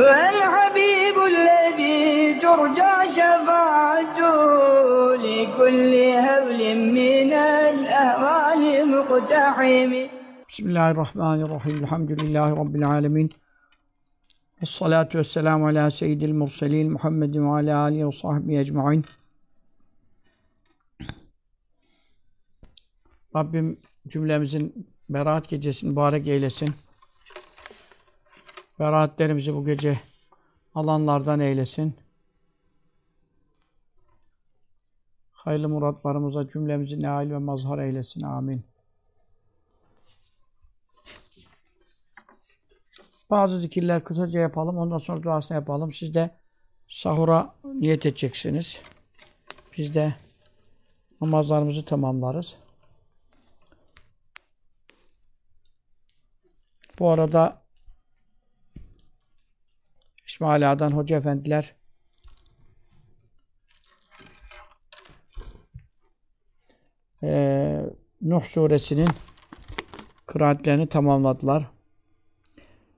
هو الحبيب الذي ترجى شفاعته لكل هول من الأهوال مقتحم Bismillahirrahmanirrahim. Elhamdülillahi Rabbil alemin. Esselatu vesselamu ala seyyidil murselin Muhammedin ve ala alihi ve sahbihi ecma'in. Rabbim cümlemizin beraat gecesini mübarek eylesin. Beraatlerimizi bu gece alanlardan eylesin. Hayırlı muratlarımıza cümlemizi nail ve mazhar eylesin. Amin. Bazı zikirler kısaca yapalım. Ondan sonra duasını yapalım. Siz de sahura niyet edeceksiniz. Biz de namazlarımızı tamamlarız. Bu arada İsmail Ağa'dan Hoca Efendiler eee Nuh suresinin kıraatlerini tamamladılar.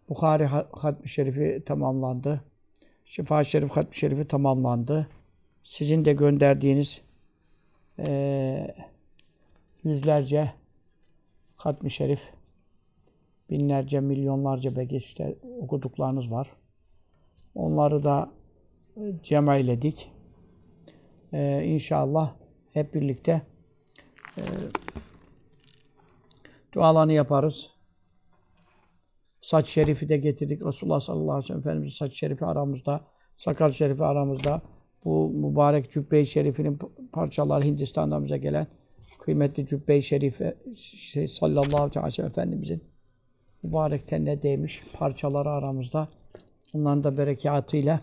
Bukhari Hatmi Şerifi tamamlandı. Şifa Şerif Hatmi Şerifi tamamlandı. Sizin de gönderdiğiniz eee yüzlerce Hatmi Şerif, binlerce, milyonlarca belki işte okuduklarınız var. Onları da cema eyledik. Ee, inşallah hep birlikte e, dualarını yaparız. Saç şerifi de getirdik. Resulullah sallallahu aleyhi ve sellem Efendimiz'in saç şerifi aramızda, sakal şerifi aramızda. Bu mübarek Cübbe-i Şerif'inin parçaları Hindistan'dan bize gelen kıymetli Cübbe-i Şerife şey, sallallahu aleyhi ve sellem Efendimiz'in mübarek tenine değmiş parçaları aramızda. Bunların da berekatıyla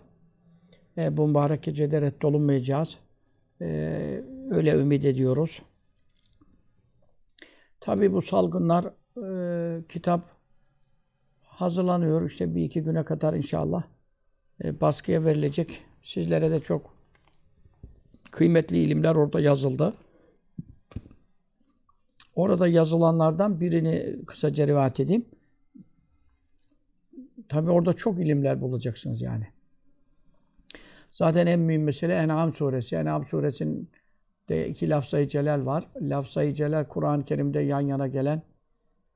e, bu mübarek gecede reddolunmayacağız. E, öyle ümit ediyoruz. Tabi bu salgınlar e, kitap hazırlanıyor. İşte bir iki güne kadar inşallah e, baskıya verilecek. Sizlere de çok kıymetli ilimler orada yazıldı. Orada yazılanlardan birini kısaca rivayet edeyim. Tabi orada çok ilimler bulacaksınız yani. Zaten en mühim mesele En'am suresi. En'am suresinde iki lafzayı celal var. Lafzayı celal Kur'an-ı Kerim'de yan yana gelen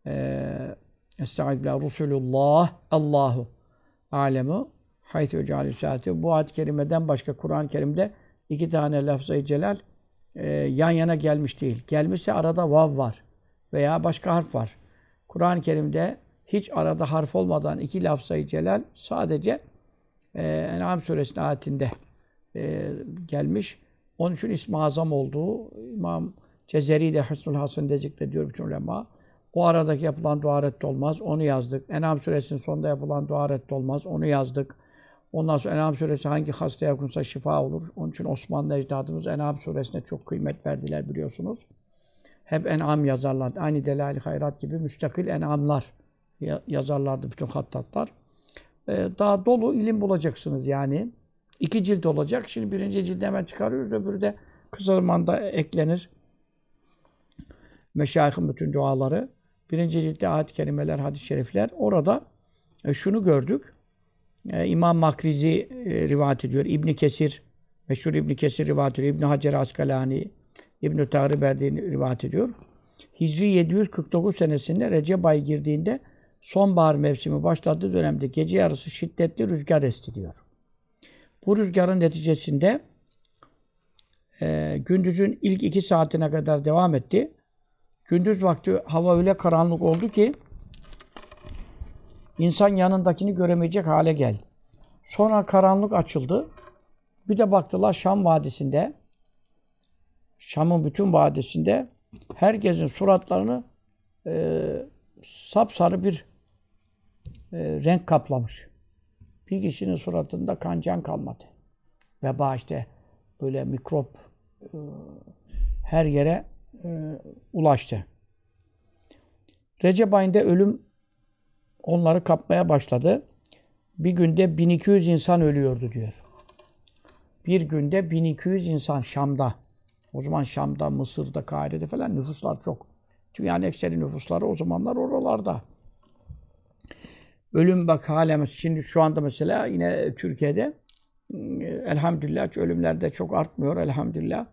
e, Estaizu billah Resulullah Allahu alemu haythu cealü Bu ayet-i kerimeden başka Kur'an-ı Kerim'de iki tane lafzayı celal e, yan yana gelmiş değil. Gelmişse arada vav var veya başka harf var. Kur'an-ı Kerim'de hiç arada harf olmadan iki lafzayı celal sadece e, En'am suresinin ayetinde e, gelmiş. Onun için ismi azam olduğu İmam Cezeri de Hüsnül Hasan'da zikrediyor bütün ulema. O aradaki yapılan dua olmaz. Onu yazdık. En'am suresinin sonunda yapılan dua olmaz. Onu yazdık. Ondan sonra En'am suresi hangi hastaya okunsa şifa olur. Onun için Osmanlı ecdadımız En'am suresine çok kıymet verdiler biliyorsunuz. Hep En'am yazarlar. Aynı Delal-i Hayrat gibi müstakil En'amlar yazarlardı bütün hattatlar. Ee, daha dolu ilim bulacaksınız yani. İki cilt olacak. Şimdi birinci cildi hemen çıkarıyoruz. Öbürü de kısa zamanda eklenir. Meşayihin bütün duaları. Birinci ciltte ayet-i kerimeler, hadis-i şerifler. Orada e, şunu gördük. E, İmam Makrizi e, rivayet ediyor. İbn Kesir, meşhur İbn Kesir rivayet ediyor. İbn Hacer Askalani, İbn Tahri Berdi rivayet ediyor. Hicri 749 senesinde Recep ayı girdiğinde sonbahar mevsimi başladığı dönemde gece yarısı şiddetli rüzgar esti diyor. Bu rüzgarın neticesinde e, gündüzün ilk iki saatine kadar devam etti. Gündüz vakti hava öyle karanlık oldu ki insan yanındakini göremeyecek hale geldi. Sonra karanlık açıldı. Bir de baktılar Şam Vadisi'nde Şam'ın bütün vadisinde herkesin suratlarını e, sapsarı bir e, renk kaplamış. Bir kişinin suratında kancan kalmadı. Veba işte böyle mikrop e, her yere e, ulaştı. Recep ayında ölüm onları kapmaya başladı. Bir günde 1200 insan ölüyordu diyor. Bir günde 1200 insan Şam'da. O zaman Şam'da, Mısır'da, Kahire'de falan nüfuslar çok. Dünyanın ekseri nüfusları o zamanlar oralarda. Ölüm bak hala şimdi şu anda mesela yine Türkiye'de elhamdülillah ölümler de çok artmıyor elhamdülillah.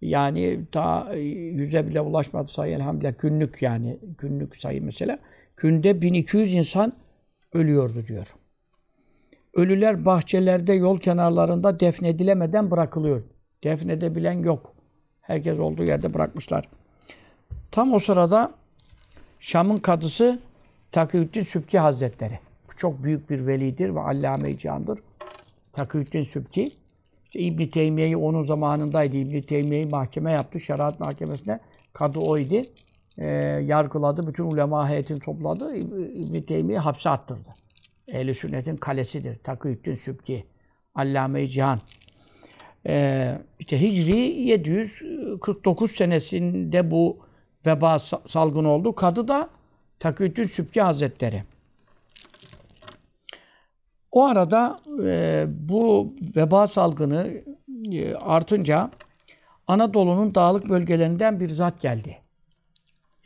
Yani e, yüze bile ulaşmadı sayı elhamdülillah. Günlük yani günlük sayı mesela. Günde 1200 insan ölüyordu diyor. Ölüler bahçelerde, yol kenarlarında defnedilemeden bırakılıyor. Defnedebilen yok. Herkes olduğu yerde bırakmışlar. Tam o sırada Şam'ın kadısı Takiyüddin Sübki Hazretleri. Bu çok büyük bir velidir ve allame-i candır. Takiyüddin Sübki. İşte İbn Teymiye'yi onun zamanındaydı. İbn Teymiye'yi mahkeme yaptı. Şeriat mahkemesine kadı oydu. Ee, yargıladı. Bütün ulema heyetini topladı. İbn Teymiye'yi hapse attırdı. Ehl-i Sünnet'in kalesidir. Takiyüddin Sübki. Allame-i Cihan. Ee, işte Hicri 749 senesinde bu veba salgını oldu. Kadı da Takiyüddin Sübki Hazretleri. O arada e, bu veba salgını e, artınca Anadolu'nun dağlık bölgelerinden bir zat geldi.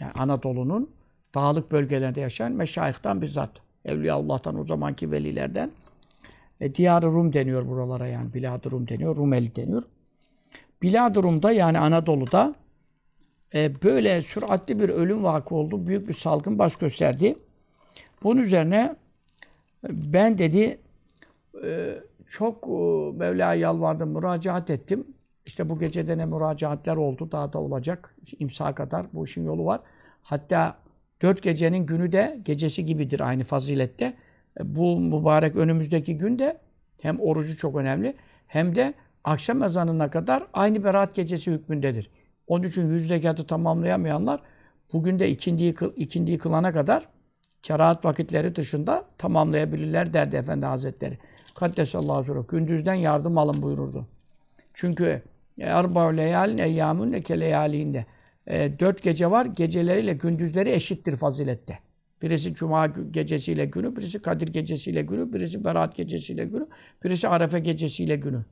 Yani Anadolu'nun dağlık bölgelerinde yaşayan meşayihtan bir zat. Evliyaullah'tan o zamanki velilerden. E, Diyar-ı Rum deniyor buralara yani. Bilad-ı Rum deniyor. Rumeli deniyor. Bilad-ı Rum'da yani Anadolu'da e, böyle süratli bir ölüm vakı oldu. Büyük bir salgın baş gösterdi. Bunun üzerine ben dedi e, çok e, Mevla'ya yalvardım, müracaat ettim. İşte bu gecede ne müracaatler oldu, daha da olacak. İmsa kadar bu işin yolu var. Hatta dört gecenin günü de gecesi gibidir aynı fazilette. E, bu mübarek önümüzdeki gün de hem orucu çok önemli hem de akşam ezanına kadar aynı berat gecesi hükmündedir. Onun için yüz rekatı tamamlayamayanlar bugün de ikindiyi, ikindiyi kılana kadar kerahat vakitleri dışında tamamlayabilirler derdi Efendi Hazretleri. Kaddesallahu sonra gündüzden yardım alın buyururdu. Çünkü erba'u leyalin eyyâmün eke leyalinde. E, dört gece var, geceleriyle gündüzleri eşittir fazilette. Birisi Cuma gecesiyle günü, birisi Kadir gecesiyle günü, birisi Berat gecesiyle günü, birisi Arefe gecesiyle günü.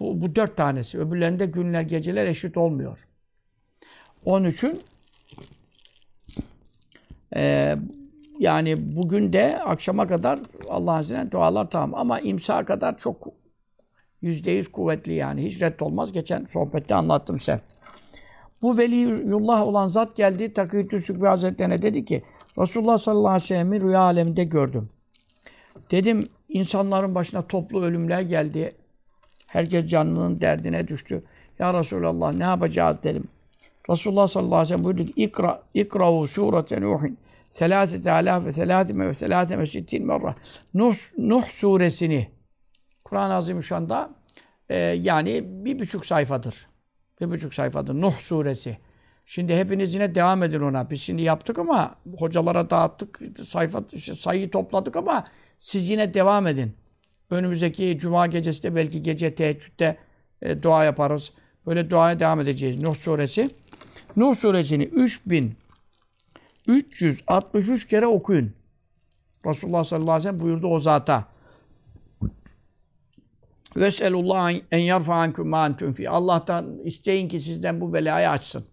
Bu, bu dört tanesi. Öbürlerinde günler, geceler eşit olmuyor. Onun için e, yani bugün de akşama kadar Allah'ın izniyle dualar tamam. Ama imsa kadar çok yüzde yüz kuvvetli yani. Hiç olmaz. Geçen sohbette anlattım size. Bu veliyullah olan zat geldi. Takiyüddin Sükbi Hazretlerine dedi ki Resulullah sallallahu aleyhi ve sellem'i rüya aleminde gördüm. Dedim insanların başına toplu ölümler geldi. Herkes canının derdine düştü. Ya Resulallah ne yapacağız dedim. Resulullah sallallahu aleyhi ve sellem buyurdu ki İkra, ikra'u surete Nuhin. Selasete alâf ve selâtime ve selâtime sittin merra. Nuh, Nuh suresini Kur'an-ı Azimüşşan'da e, yani bir buçuk sayfadır. Bir buçuk sayfadır. Nuh suresi. Şimdi hepiniz yine devam edin ona. Biz şimdi yaptık ama hocalara dağıttık. Sayfa, sayıyı topladık ama siz yine devam edin. Önümüzdeki cuma gecesi de belki gece teheccüde e, dua yaparız. Böyle duaya devam edeceğiz. Nuh suresi. Nuh suresini 3363 kere okuyun. Resulullah sallallahu aleyhi ve sellem buyurdu o zata. Veselullah en yarfa ankum ma entum fi. Allah'tan isteyin ki sizden bu belayı açsın.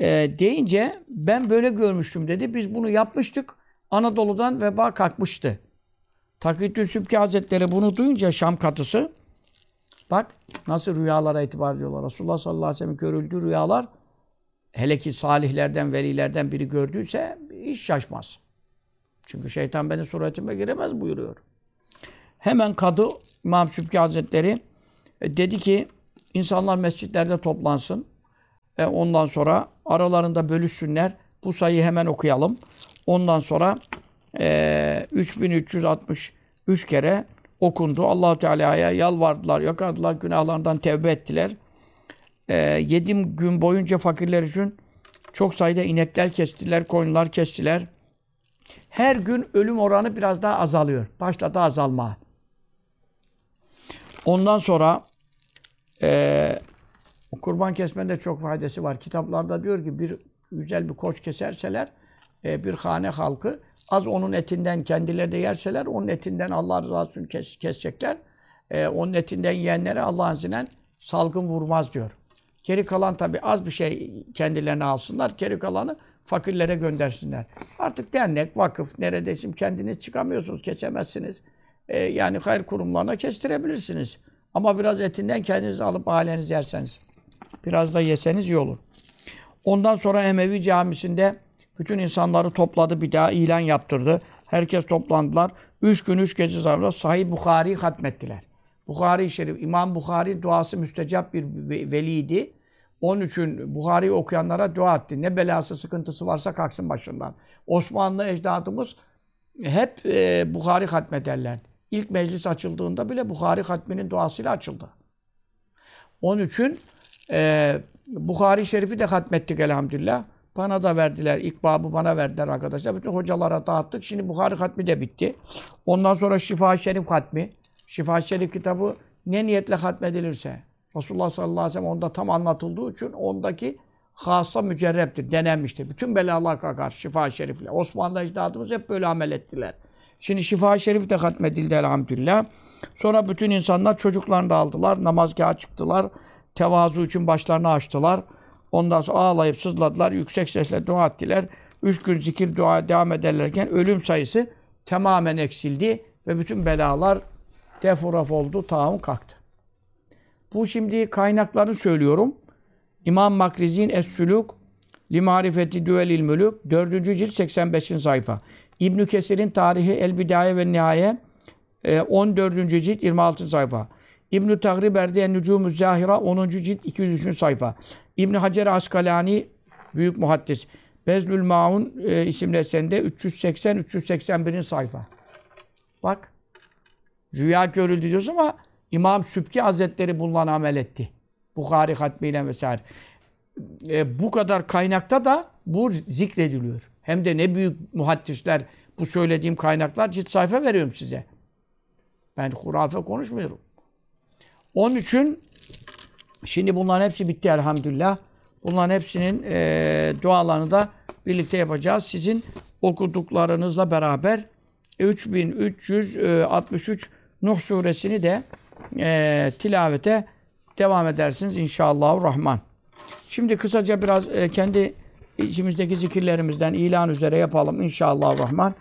E, deyince ben böyle görmüştüm dedi. Biz bunu yapmıştık. Anadolu'dan veba kalkmıştı. Takiyüddin Sübki Hazretleri bunu duyunca Şam katısı bak nasıl rüyalara itibar ediyorlar. Resulullah sallallahu aleyhi ve sellem görüldüğü rüyalar hele ki salihlerden, velilerden biri gördüyse hiç şaşmaz. Çünkü şeytan benim suretime giremez buyuruyor. Hemen kadı İmam Sübki Hazretleri e, dedi ki insanlar mescitlerde toplansın. E, ondan sonra aralarında bölüşsünler. Bu sayıyı hemen okuyalım. Ondan sonra e, 3363 kere okundu. allah Teala'ya yalvardılar, yakardılar, günahlarından tevbe ettiler. E, yedim gün boyunca fakirler için çok sayıda inekler kestiler, koyunlar kestiler. Her gün ölüm oranı biraz daha azalıyor. Başladı azalma. Ondan sonra e, kurban kesmenin de çok faydası var. Kitaplarda diyor ki bir güzel bir koç keserseler e, bir hane halkı az onun etinden kendileri de yerseler onun etinden Allah rızası için kes, kesecekler. E, onun etinden yiyenlere Allah'ın izniyle salgın vurmaz diyor. Geri kalan tabii az bir şey kendilerine alsınlar. Geri kalanı fakirlere göndersinler. Artık dernek, vakıf, neredeyse kendiniz çıkamıyorsunuz, geçemezsiniz. Ee, yani hayır kurumlarına kestirebilirsiniz. Ama biraz etinden kendiniz alıp aileniz yerseniz. Biraz da yeseniz iyi olur. Ondan sonra Emevi camisinde bütün insanları topladı bir daha ilan yaptırdı. Herkes toplandılar. Üç gün, üç gece zarfında Sahih Bukhari'yi hatmettiler. Bukhari Şerif, İmam Bukhari duası müstecap bir veliydi. Onun için Buhari'yi okuyanlara dua etti. Ne belası, sıkıntısı varsa kalksın başından. Osmanlı ecdadımız hep e, Bukhari hatmederler. İlk meclis açıldığında bile Bukhari hatminin duasıyla açıldı. Onun için e, Bukhari Şerif'i de hatmettik elhamdülillah. Bana da verdiler. İlk babı bana verdiler arkadaşlar. Bütün hocalara dağıttık. Şimdi Bukhari hatmi de bitti. Ondan sonra Şifa Şerif hatmi. Şifa Şerif kitabı ne niyetle hatmedilirse. Resulullah sallallahu aleyhi ve sellem onda tam anlatıldığı için ondaki hassa mücerreptir, denenmiştir. Bütün belalar kalkar şifa şerifle. Osmanlı ecdadımız hep böyle amel ettiler. Şimdi şifa şerif de hatmedildi elhamdülillah. Sonra bütün insanlar çocuklarını da aldılar, namazgaha çıktılar. Tevazu için başlarını açtılar. Ondan sonra ağlayıp sızladılar, yüksek sesle dua ettiler. Üç gün zikir dua devam ederlerken ölüm sayısı tamamen eksildi ve bütün belalar defuraf oldu, taun kalktı. Bu şimdi kaynaklarını söylüyorum. İmam Makrizi'nin Es-Sülük Li Marifeti Düvelil Mülük 4. cilt 85. sayfa. İbn Kesir'in Tarihi El Bidaye ve Nihaye 14. E, cilt 26. sayfa. İbn-i Tagrib En Nücumü Zahira 10. cilt 203. sayfa. İbn Hacer Askalani büyük muhaddis. Bezlül Maun e, isimli eserinde 380 381. sayfa. Bak. Rüya görüldü diyoruz ama İmam Sübki Hazretleri bundan amel etti. Bukhari hatmiyle vesaire. E, bu kadar kaynakta da bu zikrediliyor. Hem de ne büyük muhaddisler bu söylediğim kaynaklar cilt sayfa veriyorum size. Ben hurafe konuşmuyorum. Onun için şimdi bunların hepsi bitti elhamdülillah. Bunların hepsinin e, dualarını da birlikte yapacağız. Sizin okuduklarınızla beraber 3363 Nuh suresini de e, tilavete devam edersiniz inşallah rahman. Şimdi kısaca biraz e, kendi içimizdeki zikirlerimizden ilan üzere yapalım inşallah rahman.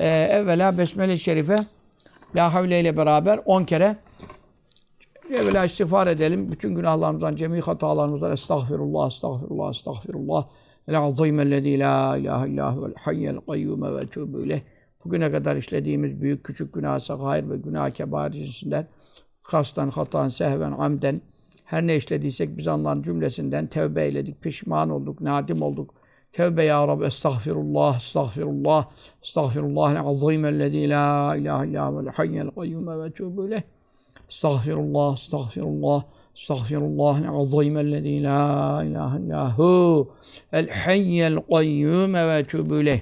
E, evvela Besmele-i Şerife La havle ile beraber 10 kere evvela istiğfar edelim. Bütün günahlarımızdan, cemi hatalarımızdan estağfirullah, estağfirullah, estağfirullah. El azim ellezî la ilahe illâhu vel hayyel kayyume ve etûbü ileyh. Bugüne kadar işlediğimiz büyük küçük günah, sagair ve günah kebair cinsinden kastan, hatan, sehven, amden her ne işlediysek biz Allah'ın cümlesinden tevbe eyledik, pişman olduk, nadim olduk. Tevbe ya Rabbi, estağfirullah, estağfirullah, estağfirullah azim ellezî la ilahe illa vel hayyel kayyume ve tûbü ileyh. Estağfirullah, estağfirullah, estağfirullah azim ellezî la ilahe illa hu el hayyel kayyume ve tûbü ileyh.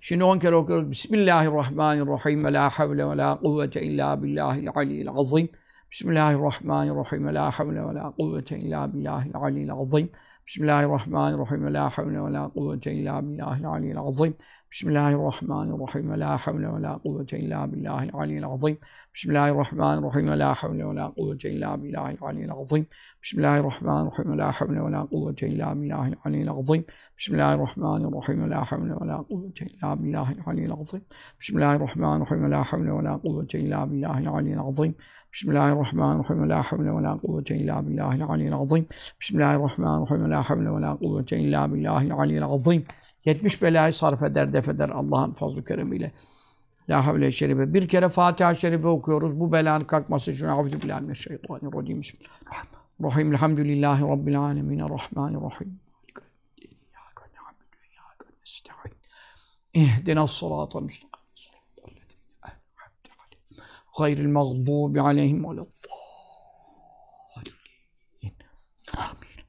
Şimdi on kere okuyoruz. Bismillahirrahmanirrahim. Ve la havle ve la kuvvete illa billahil aliyyil azim. Bismillahirrahmanirrahim. Ve la havle ve la kuvvete illa billahil aliyyil azim. Bismillahirrahmanirrahim. Ve la havle ve la kuvvete illa billahil aliyyil azim. Bismillahirrahmanirrahim. Ve la havle ve la kuvvete illa billahil aliyyil azim. Bismillahirrahmanirrahim. Ve la havle ve la kuvvete illa billahil aliyyil azim. Bismillahirrahmanirrahim. Ve la havle ve la kuvvete illa billahil aliyyil azim. Bismillahirrahmanirrahim. Ve la havle ve la kuvvete illa billahil aliyyil azim. Bismillahirrahmanirrahim. Ve la havle ve la kuvvete illa billahil aliyyil azim. Bismillahirrahmanirrahim. La havle ve la kuvvete illa billahil aliyyil azim. Bismillahirrahmanirrahim. La havle ve la kuvvete illa billahil aliyyil azim. 70 belayı sarf eder, def eder Allah'ın fazl-ı keremiyle. La havle şerife. Bir kere Fatiha şerife okuyoruz. Bu belanın kalkması için. Euzubillahimineşşeytanirracim. Bismillahirrahmanirrahim. Elhamdülillahi Rabbil alemin. Rahmanirrahim. اهدنا الصراط المستقيم غير المغضوب عليهم ولا الضالين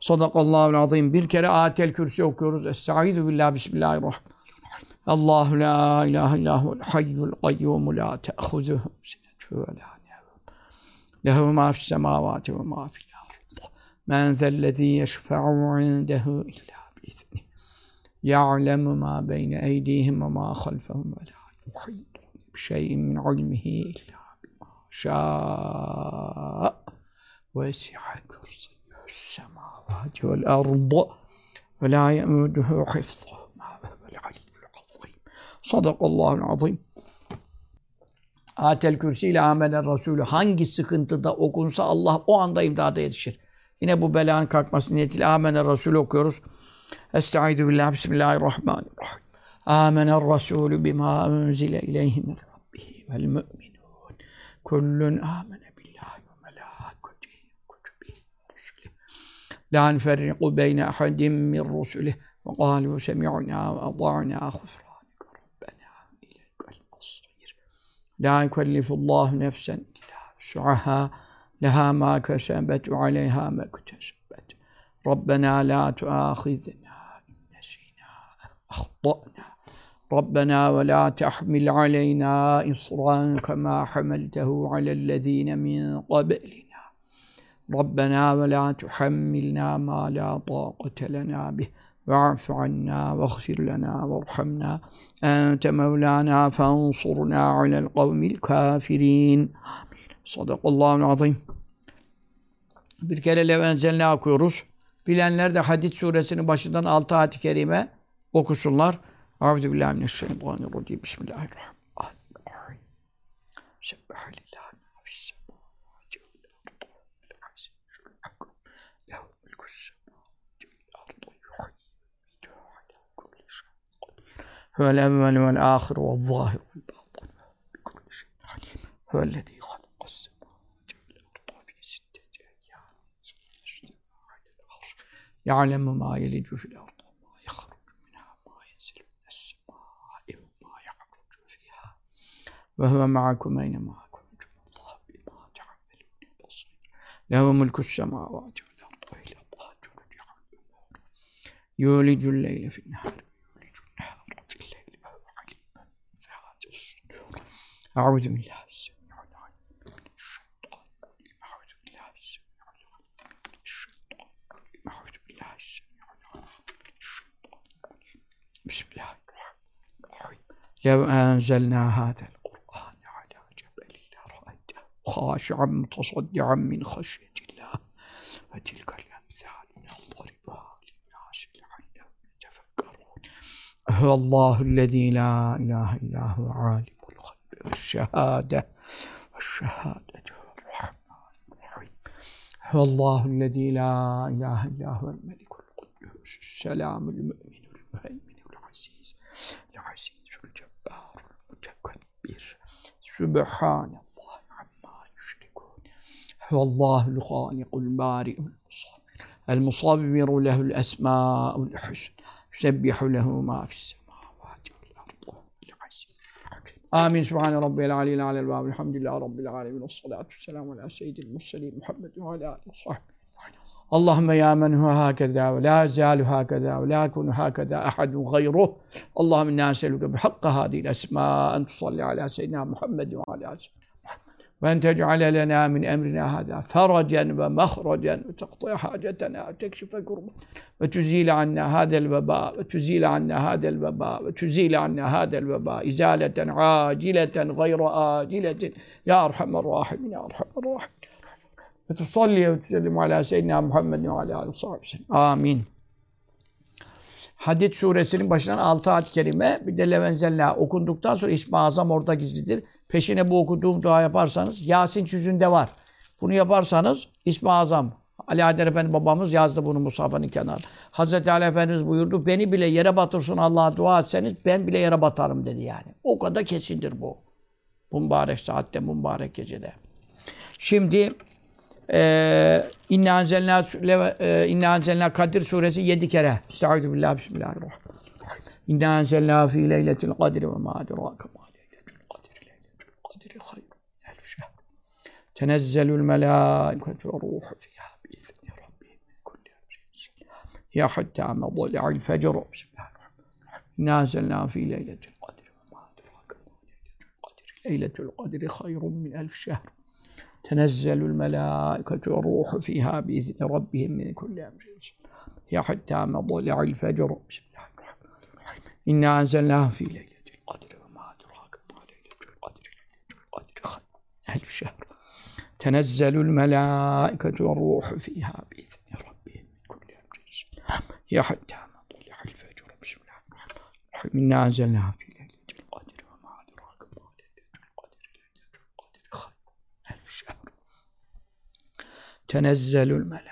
Sadakallahu azim. Bir kere ayetel kürsi okuyoruz. Estaizu billah bismillahirrahmanirrahim. Allahu la ilahe illahu hayyul kayyumu la te'khuzuhu sinetü ve la nevm. Lehu ma fis semavati ve ma fil ard. Men zellezî yeşfe'u indehu illa biizni. Ya'lemu ma beyne eydihim ve ma halfehum ve la bi şeyin min ilmihi illa bima şâ'a ve si'a kürsiyyu السماوات والأرض ولا يؤوده حفظهما وهو العلي العظيم صدق الله العظيم Atel kürsi ile amelen Resulü hangi sıkıntıda okunsa Allah o anda imdada yetişir. Yine bu belanın kalkması niyetiyle amenen Resulü okuyoruz. Estaizu billah bismillahirrahmanirrahim. Amenen Resulü bima unzile ileyhi min rabbihi vel müminun. Kullun amene لا نفرق بين أحد من رسله. وقالوا سمعنا وأطعنا خسرانك ربنا إليك المصير. لا يكلف الله نفسا إلا وسعها. لها ما كسبت وعليها ما اكتسبت. ربنا لا تؤاخذنا إن نسينا أخطأنا. ربنا ولا تحمل علينا إصرا كما حملته على الذين من قبلنا Rabbena ve la tuhammilna ma la taqate lena bih ve'afu anna ve'gfir lena ve'rhamna ente mevlana fe'ansurna alel kavmil kafirin. Sadakallahu azim. Bir kere levenzelna okuyoruz. Bilenler de Hadid suresinin başından altı ayet-i kerime okusunlar. Euzubillahimineşşeytanirracim. Bismillahirrahmanirrahim. Sebbahil هو الأول والآخر والظاهر والباطن. بكل شيء عليم هو الذي خلق السماوات والأرض في ستة أيام. على العرش يعلم ما يلج في الأرض وما يخرج منها ما ينزل من السماء وما يعرج فيها. وهو معكم أينما كنتم. الله بما تعملون بصير. له ملك السماوات والأرض وإلى الله ترجع الأمور. يولج الليل في النهار أعوذ بالله السميع الرجيم أعوذ بالله السميع الرجيم. أعوذ بالله السميع الرجيم بسم الله الرحمن الرحيم. لو أنزلنا هذا القرآن على جبل لرأيته خاشعا متصدعا من خشية الله وتلك الأمثال نضربها للناس لعلهم يتفكرون. هو الله الذي لا إله إلا هو عالم الغيب والشهادة الرحمن الرحيم. هو الله الذي لا إله إلا هو الملك القدوس السلام المؤمن المهيمن العزيز العزيز الجبار المتكبر. سبحان الله عما يشركون. هو الله الخالق البارئ المصور المصور له الأسماء الحسنى يسبح له ما في الحكيم آمين. سبحان ربي العلي الأعلى الباب الحمد لله رب العالمين. والصلاة والسلام على سيد المرسلين محمد وعلى آله وصحبه. اللهم يا من هو هكذا ولا يزال هكذا ولا يكون هكذا أحد غيره. اللهم نسألك بحق هذه الأسماء أن تصلي على سيدنا محمد وعلى آله ve tec'ale lena min emrina hada feracen ve mehracen ve teqti'a hacetena ve tekşife kurbu ve tüzile anna hadel veba ve tüzile anna hadel veba ve tüzile anna hadel veba izaleten acileten gayra aciletin ya erhamer rahimin ya erhamer rahimin ve tusalliye ve tüsellimu ala seyyidina Muhammed ve ala aleyhi sahibi amin Hadid suresinin başından altı ad kelime bir de Levenzellah okunduktan sonra İsmi Azam orada gizlidir. Peşine bu okuduğum dua yaparsanız Yasin cüzünde var. Bunu yaparsanız İsmi Azam Ali Adem Efendi babamız yazdı bunu Musafa'nın kenarına. Hazreti Ali Efendimiz buyurdu. Beni bile yere batırsın Allah'a dua etseniz ben bile yere batarım dedi yani. O kadar kesindir bu. Mübarek saatte, mübarek gecede. Şimdi ee, İnna anzelna e, İnna anzelna Kadir suresi 7 kere. Estaizu billah bismillahirrahmanirrahim. İnna anzelna fi leyletil kadri ve ma adraka تنزل الملائكة والروح فيها بإذن ربهم من كل أمر هي حتى مضلع الفجر. نازلنا في ليلة القدر وما أدراك ما ليلة القدر. ليلة القدر خير من ألف شهر. تنزل الملائكة والروح فيها بإذن ربهم من كل أمر هي حتى مضلع الفجر. بسم الله الرحمن الرحيم إنا أنزلناه في ليلة القدر وما أدراك ما ليلة القدر. ليلة القدر خير من ألف شهر. تنزل الملائكة والروح فيها بإذن ربهم من كل أمر هي حتى مطلع الفجر بسم الله الرحمن الرحيم. إنا أنزلناها في ليلة القدر وما أدراك ما ليلة القدر. ليلة القدر خير. ألف شهر. تنزل الملائكة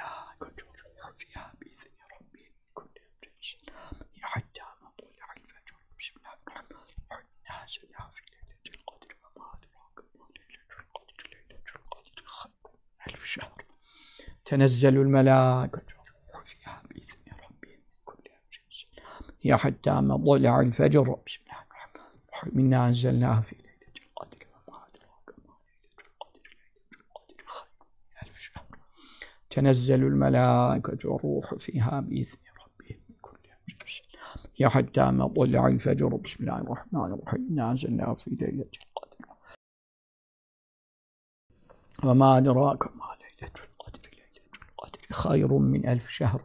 تنزل الملائكة. فيها بإذن ربهم من كل أمر سلام هي حتى مطلع الفجر. بسم الله الرحمن الرحيم. إنا أنزلناها في ليلة القدر وما أدراك ما ليلة القدر. ليلة القدر خير ألف شهر. تنزل الملائكة والروح فيها بإذن ربهم من كل أمر سلام هي حتى مطلع الفجر. بسم الله الرحمن الرحيم. إنا أنزلناها في ليلة القدر. وما أدراك hayrun min elf şehr.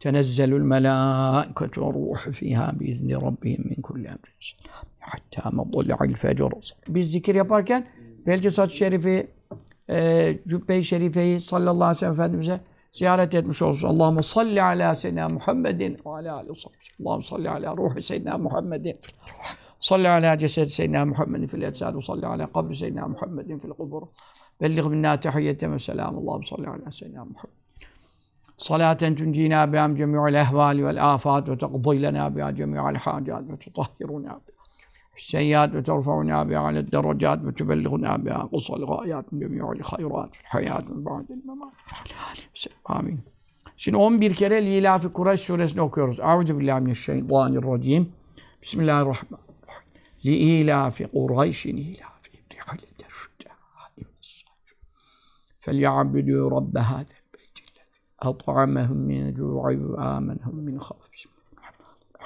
Tenezzelül melâiketu ruhu fîhâ biizni rabbihim min kulli emrin. Hatta medul'il fecr. Biz zikir yaparken belki saç şerifi, e, cübbe-i şerifeyi sallallahu aleyhi ve sellem Efendimiz'e ziyaret etmiş olsun. Allahümme salli ala seyyidina Muhammedin ve ala aleyhi ve Allahümme salli ala ruhu seyyidina Muhammedin. Salli ala cesedi seyyidina Muhammedin fil etsad ve salli ala kabri seyyidina Muhammedin fil kubur. Bellig minna tehiyyete ve selamu. Allahümme salli ala seyyidina Muhammedin. صلاة تنجينا بها من جميع الأهوال والآفات وتقضي لنا بها جميع الحاجات وتطهرنا بها السيئات وترفعنا بها على الدرجات وتبلغنا بها قصى الغايات من جميع الخيرات في الحياة من بعد الممات آمين Şimdi 11 kere Lilafi Kureyş suresini okuyoruz. Euzu billahi mineşşeytanirracim. Bismillahirrahmanirrahim. Lilafi Kureyşin ilafi rihlete şütâi mis-sayf. Felyabudû rabbe أطعمهم من جوع وآمنهم من خوف.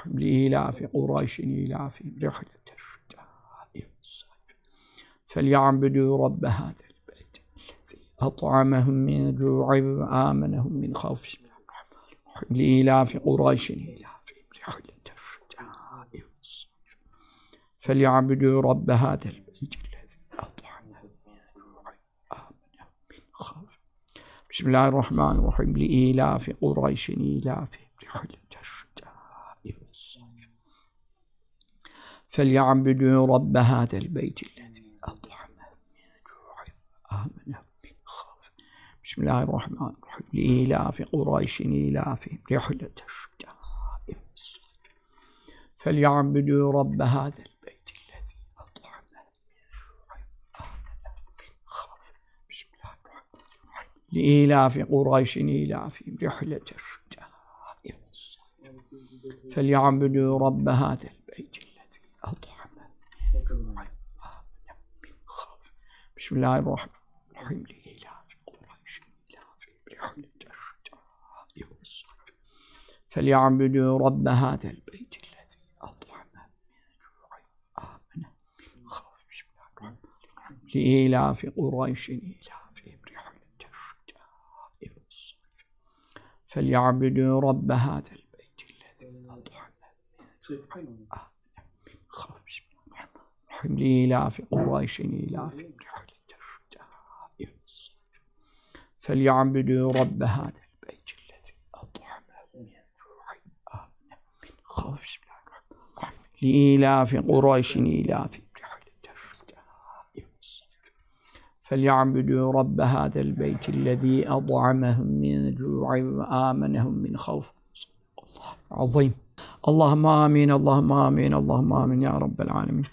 لإيلاف قريش إيلافهم رحلة الشتاء والصيف. فليعبدوا رب هذا البيت. أطعمهم من جوع وآمنهم من خوف. لإيلاف قريش إيلافهم رحلة الشتاء والصيف. فليعبدوا رب هذا البيت. بسم الله الرحمن الرحيم. لإيلاف قريش إيلافهم رحلة الشتاء والصيف فليعبدوا رب هذا البيت الذي أطعمهم من جوع وآمنهم من بسم الله الرحمن الرحيم. لإيلاف قريش إيلافهم رحلة الشتاء والصيف فليعبدوا رب هذا البيت الذي أطعمهم من جوع وآمنهم من خوف بسم الله الرحمن الرحيم لإيلاف قريش إيلافهم رحلة الشتاء فليعبدوا رب هذا البيت الذي أطعمهم من خوف بسم الله الرحمن الرحيم. لإيلاف قريش إيلافهم رحلة الشتاء فليعبدوا رب هذا البيت الذي أطعمهم من جوع خوف بسم الله الرحمن الرحيم. لإيلاف قريش إيلافهم فليعبدوا رب هذا البيت الذي أطعمهم من لا في لإلاف قريش إلاف رحل الشتاء فليعبدوا رب هذا البيت الذي أطعمهم من خوف لإلاف قريش إلاف فليعبدوا رب هذا البيت الذي أطعمهم من جوع وآمنهم من خوف صدق الله العظيم اللهم آمين اللهم آمين اللهم آمين ya Rabbel Alemin.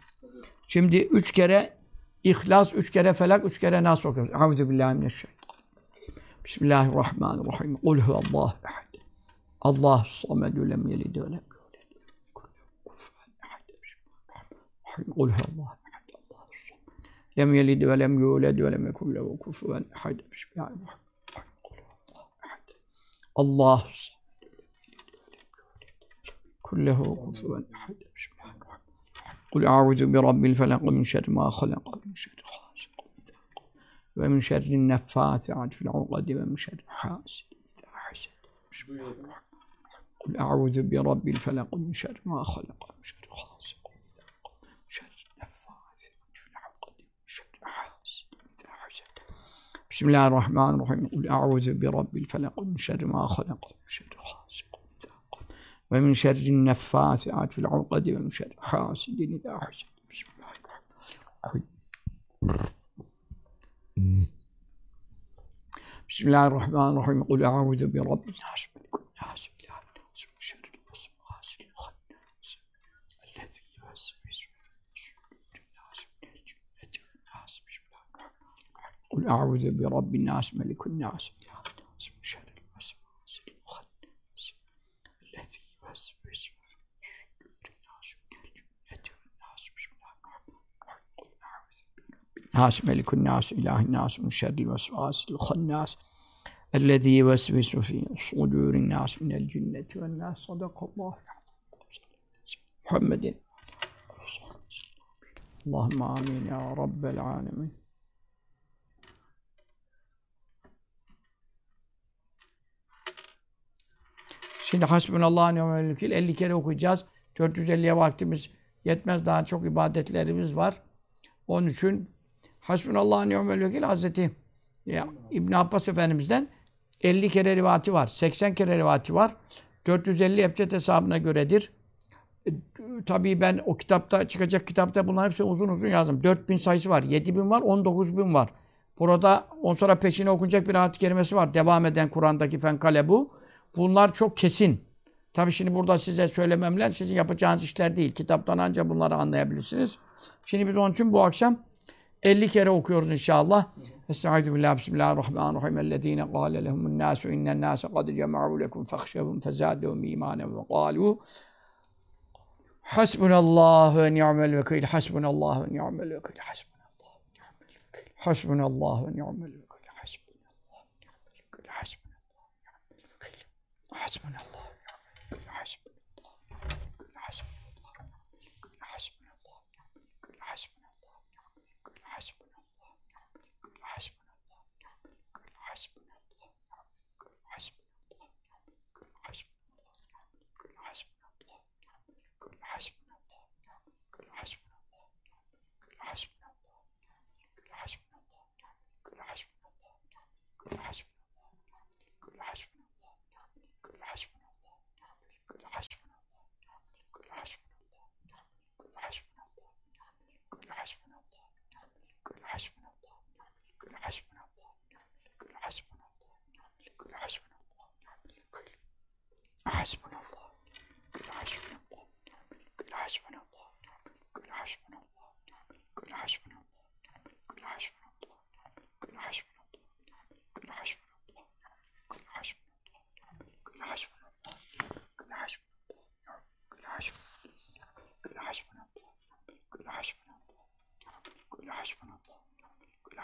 Şimdi üç kere İhlas, üç kere Felak, üç kere Nas okuyoruz. Euzu billahi mineşşeytanirracim. Bismillahirrahmanirrahim. Kul huvallahu ehad. Allah samedu lem yelid ve lem yulad. Kufuven ehad. Bismillahirrahmanirrahim. Kul huvallahu ehad. Allah yelid ve lem yulad ve lem yekun lehu kufuven ehad. Bismillahirrahmanirrahim. Kul huvallahu ehad. Allah samed. كله كفوا أحد بسم الله الرحمن الرحيم قل أعوذ برب الفلق من شر ما خلق من شر وقب ومن شر النفاثات في العقد ومن شر حاسد إذا حسد بسم الله الرحمن الرحيم قل أعوذ برب الفلق من شر ما خلق من شر غاسق بسم الله الرحمن الرحيم. قل أعوذ برب الفلق من شر ما خلق ومن شر حاسق إذا ومن شر النفاثات في العقد ومن شر حاسد إذا حسد. بسم الله الرحمن الرحيم. بسم الله الرحمن الرحيم. قل أعوذ برب الناس من الناس إله الناس من شر الوسواس الخناس الذي يوسوس. قل أعوذ برب الناس ملك الناس إله الناس من شر الوسواس المخنس الذي يوسوس في صدور الناس من الجنة والناس بسم الله الرحمن الرحيم قل أعوذ برب الناس ملك الناس إله الناس من شر الوسواس الخناس الذي يوسوس في صدور الناس من الجنة والناس. صدق الله محمد. اللهم آمين يا رب العالمين. Şimdi hasbunallah vekil 50 kere okuyacağız. 450'ye vaktimiz yetmez. Daha çok ibadetlerimiz var. Onun için hasbunallah ni'mel vekil Hazreti ya, İbn Abbas Efendimiz'den 50 kere rivati var. 80 kere rivati var. 450 Ebced hesabına göredir. E, tabii ben o kitapta çıkacak kitapta bunlar hepsi uzun uzun yazdım. 4000 sayısı var. 7000 var. 19000 var. Burada on sonra peşine okunacak bir ayet kerimesi var. Devam eden Kur'an'daki fenkale bu. Bunlar çok kesin. Tabii şimdi burada size söylememle sizin yapacağınız işler değil. Kitaptan ancak bunları anlayabilirsiniz. Şimdi biz onun için bu akşam 50 kere okuyoruz inşallah. Estaizu billah, bismillahirrahmanirrahim. Ellezine kâle lehumun nâsu innen nâse kad cema'u lekum fehşevum fezâdehum îmânen ve kâlu Hasbunallahu ve ni'mel vekil. Hasbunallahu ve ni'mel vekil. Hasbunallahu ve ni'mel vekil. Hasbunallahu ve ni'mel vekil. حسبنا الله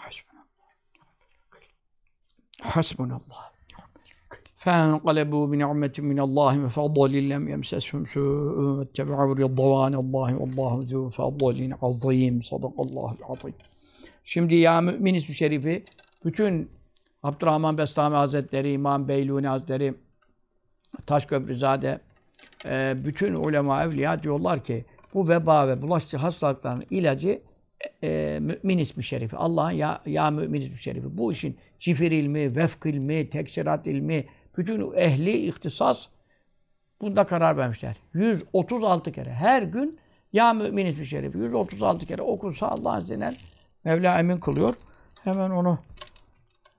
hasbunallah. Hasbunallah. فانقلبوا بنعمة من الله وفضل لم يمسسهم سوء واتبعوا رضوان الله والله ذو فضل عظيم صدق الله العظيم. Şimdi ya mümin ismi şerifi bütün Abdurrahman Bestami Hazretleri, İmam Beyluni Hazretleri, Taşköprüzade, e, bütün ulema evliya diyorlar ki bu veba ve bulaşıcı hastalıkların ilacı e, mümin ismi şerifi. Allah'ın ya, ya mümin ismi şerifi. Bu işin cifir ilmi, vefk ilmi, teksirat ilmi, bütün ehli ihtisas bunda karar vermişler. 136 kere. Her gün ya mümin ismi şerifi 136 kere okunsa Allah'ın izniyle Mevla emin kılıyor. Hemen onu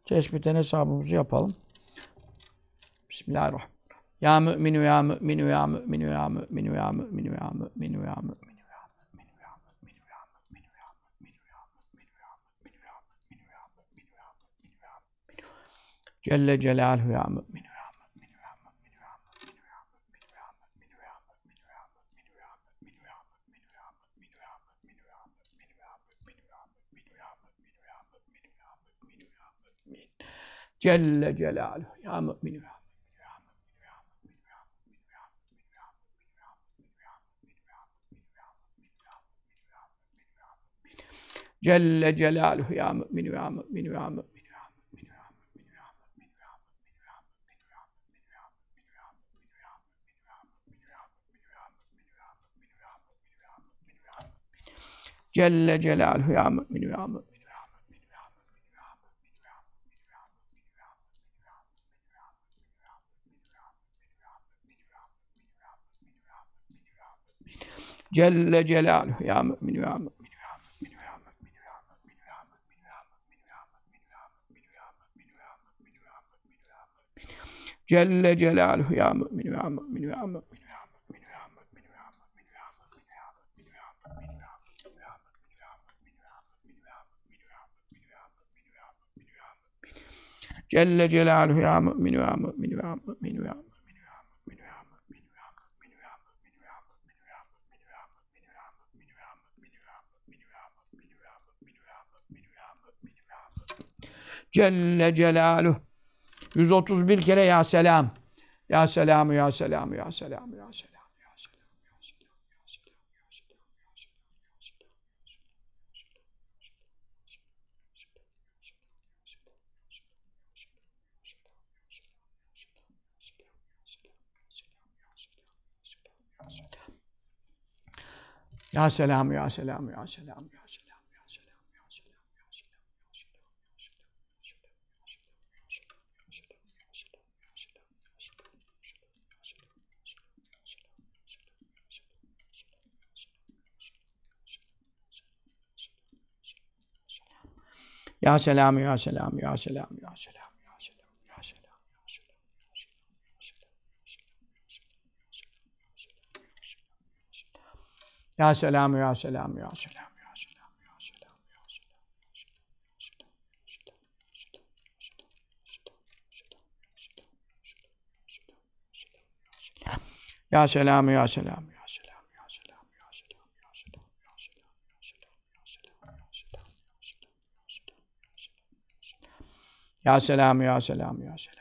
tespiten hesabımızı yapalım. Bismillahirrahmanirrahim. Ya müminü ya müminü ya müminü ya müminü ya müminü ya müminü ya müminü. Celle Celaluhu ya mümin ya mümin ya mümin ya mümin ya mümin ya mümin ya mümin ya mümin ya mümin ya mümin ya mümin ya mümin ya mümin ya mümin ya mümin ya mümin ya mümin ya mümin ya mümin Celle Celaluhu ya mümin ya Celle Celaluhu ya mümin ya mümin ya mümin Celle Celaluhu ya mü'minu ya mü'minu. Celle Celaluhu ya mü'minu ya mü'minu. Celle Celaluhu ya mü'minu ya mü'minu ya mü'minu Celle Celaluhu ya mümin ve ya mümin ve ya mümin ve ya mümin ve ya mümin ve ya mümin ve ya mümin ve ya mümin ve ya mümin ve ya mümin ve ya mümin ve ya mümin ve ya mümin ve ya mümin ve ya mümin ve ya mümin ve ya mümin ve ya mümin ve ya mümin Celle Celaluhu 131 kere ya selam. Ya selamu ya selamu ya selamu ya selam. Ya selam ya selam ya selam ya selam. Ya selam ya selam ya selam ya selam. Ya selam ya selam ya selam. Ya selam ya selam ya selam ya selam ya selam ya selam ya selam ya selam ya selam ya selam ya selam ya selam ya selam ya selam ya selam ya selam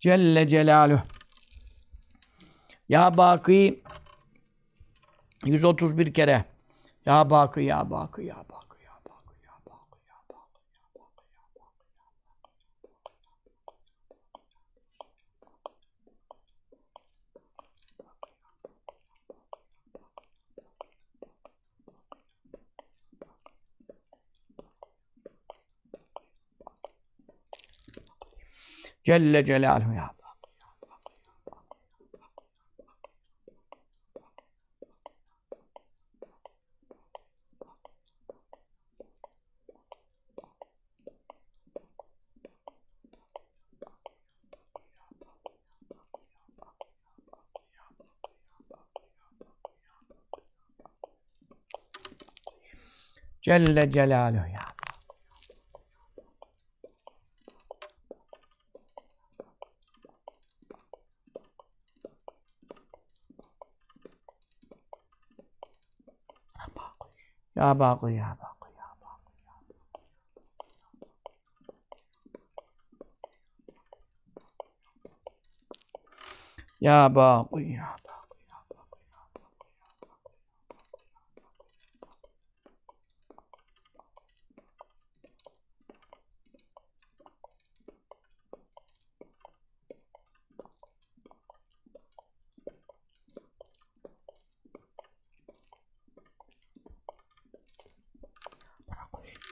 Celle Celaluhu. Ya Baki 131 kere. Ya Baki, Ya Baki, Ya Baki. جل جلاله يا باقي يا باقي يا باقي يا باقي جل جلاله يا يا باقي يا باقي يا باقي يا باقي. يا باقي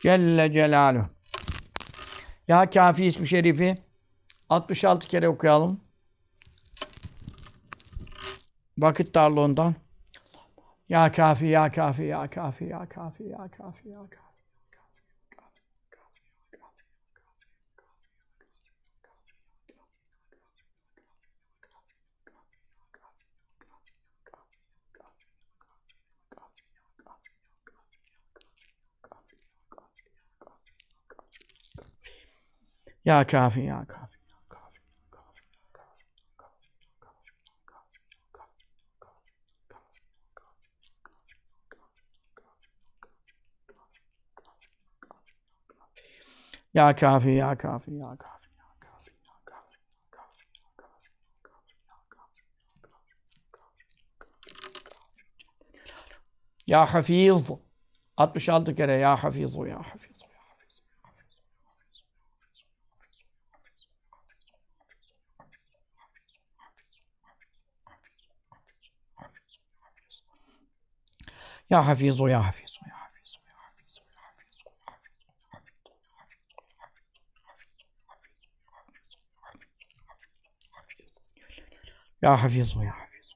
Celle Celaluhu. Ya Kafi ismi şerifi 66 kere okuyalım. Vakit darlığından. Ya kafi, ya kafi, ya kafi, ya kafi, ya kafi, ya kafi. يا كافي يا كافي يا كافي يا كافي يا كافي يا كافي يا كافي يا كافي يا كافي يا كافي يا كافي يا كافي يا كافي يا حفيظ يا حفيظ يا حفيظ يا حفيظ يا حفيظ يا حفيظ يا حفيظ يا حفيظ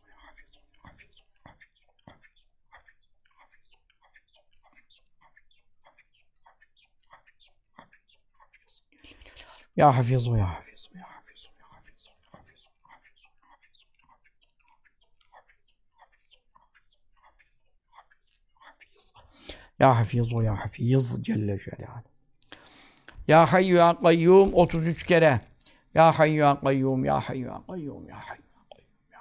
يا حفيظ يا حفيظ Ya Hafizu ya Hafiz Celle Celaluhu. Ya Hayyu ya Kayyum 33 kere. Ya Hayyu ya Kayyum ya Hayyu ya Kayyum ya Hayyu ya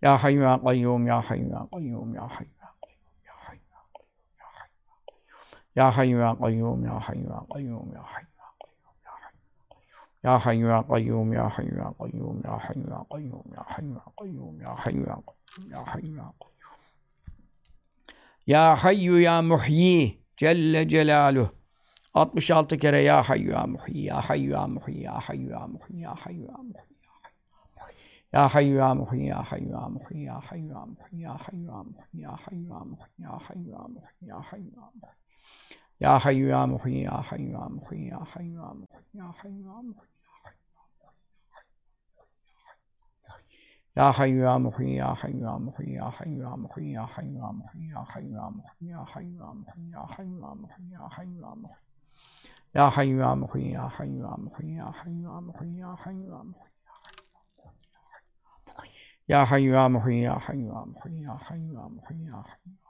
Kayyum Hayyu ya Hayyu ya Hayyu ya Hayyu ya Hayyu ya Hayyu ya Hayyu ya Hayyu ya Hayyu ya Hayyu ya Hayyu Ya Kayyum ya Hayyu ya Kayyum ya Hayyu ya Kayyum ya Hayyu ya Kayyum ya Hayyu ya Kayyum ya Hayyu ya Kayyum ya Hayyu ya Kayyum ya Hayyu ya Kayyum ya Hayyu ya Kayyum ya Hayyu ya Kayyum Ya Hayyu ya Muhyi Celle Celaluhu 66 kere Ya Hayyu ya Muhyi Ya Hayyu ya Muhyi Ya Hayyu ya Muhyi Ya Hayyu ya Muhyi Ya Hayyu ya Muhyi Ya Hayyu ya Muhyi Ya Hayyu ya Muhyi Ya Hayyu ya Muhyi Ya Hayyu ya Muhyi Ya Hayyu ya Muhyi Ya Hayyu ya Muhyi Ya Hayyu ya Muhyi Ya Hayyu ya Muhyi Ya Hayyu ya Muhyi Ya Hayyu ya Muhyi Ya Hayyu ya Muhyi Ya Hayyu ya Muhyi Ya Hayyu ya Muhyi Ya Hayyu ya Muhyi Ya Hayyu ya Muhyi Ya Hayyu ya Muhyi Ya Hayyu ya Muhyi Ya Hayyu ya Muhyi Ya Hayyu ya Muhyi Ya Hayyu ya Muhyi Ya Hayyu ya Muhyi Ya Hayyu ya Muhyi Ya Hayyu ya Muhyi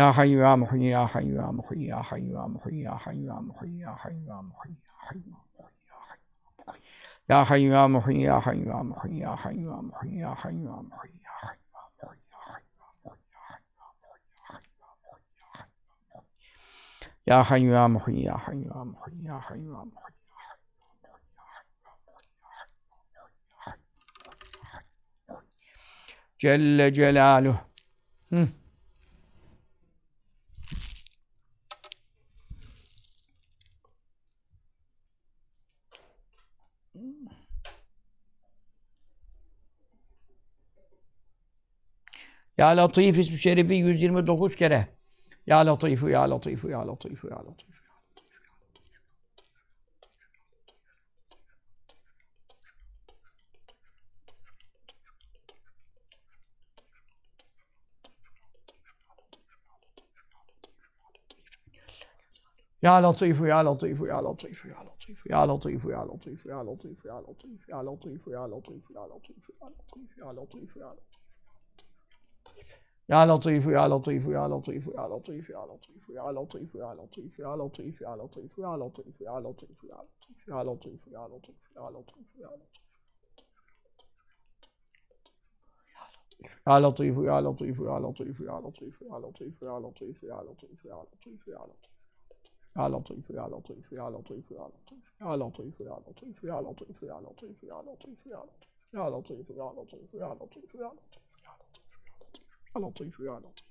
Ya Hayyu ya Muhyi Ya Hayyu ya Muhyi Ya Hayyu Ya Muhyi Ya Hayyu ya Muhyi Ya Hayyu ya Muhyi Ya Hayyu ya Muhyi Ya Hayyu ya Muhyi Ya Hayyu ya Muhyi Ya Hayyu ya Muhyi Ya Hayyu ya Muhyi Ya Hayyu Ya Hayyu ya Muhyi Ya Hayyu ya Muhyi Ya Hayyu ya Muhyi Celle Celaluhu. Hı. Ya Latif ismi şerifi 129 kere. Ya Latifu, Ya Latifu, Ya Latifu, Ya Latifu. Ya Latifu, Ya Latifu, Ya Latifu, Ya Latifu, Ya Latifu, Ya Latifu, Ya Latifu, Ya Latifu, Ya Latifu, Ya Latifu, Ya Latifu, Ya Latifu, Ya Latifu, Ya Latifu. Ya Latif, Ya Latif, Ya Latif, Ya Latif, Ya Latif, Ya Latif, Ya Latif, Ya Latif, Ya Latif, Ya Latif, Ya Latif, Ya Latif, Ya Latif, Ya Latif, Ya Latif, Ya Latif. Ya Latif, Ya Latif, Ya Latif, Ya Latif, Ya Latif,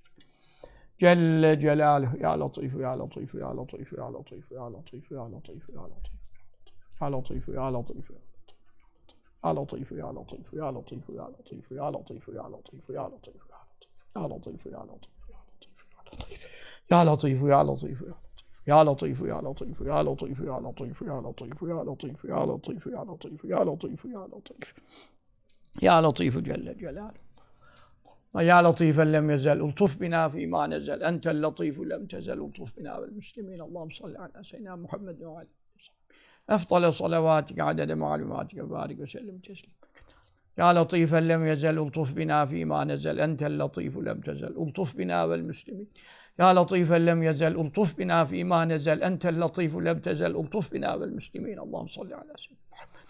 Ya Latif, Ya Latif, Ya Latif, Ya Latif. Ya Latif, Ya Latif, Ya Latif, Ya Latif. Ya Latif, Ya Latif, Ya Latif, Ya Latif, Ya Latif, Ya Latif. Ya Latif, Ya Latif, Ya Latif, Ya Latif. Ya Latif, Ya Latif. Celle Celaluhu. Ya Latif, Ya Latif, Ya Latif, Ya Latif, Ya Latif, Ya Latif, Ya Latif. Ya Latif, Ya Latif, Ya Latif, Ya Latif, Ya Latif, Ya ويا لطيفا لم يزل الطف بنا فيما نزل أنت اللطيف لم تزل الطف بنا بالمسلمين اللهم صل على سيدنا محمد وعلى أفضل صلواتك عدد معلوماتك وبارك وسلم تسلم يا لطيفا لم يزل الطف بنا فيما نزل أنت اللطيف لم تزل الطف بنا بالمسلمين يا لطيفا لم يزل الطف بنا فيما نزل أنت اللطيف لم تزل الطف بنا بالمسلمين اللهم صل على سيدنا محمد.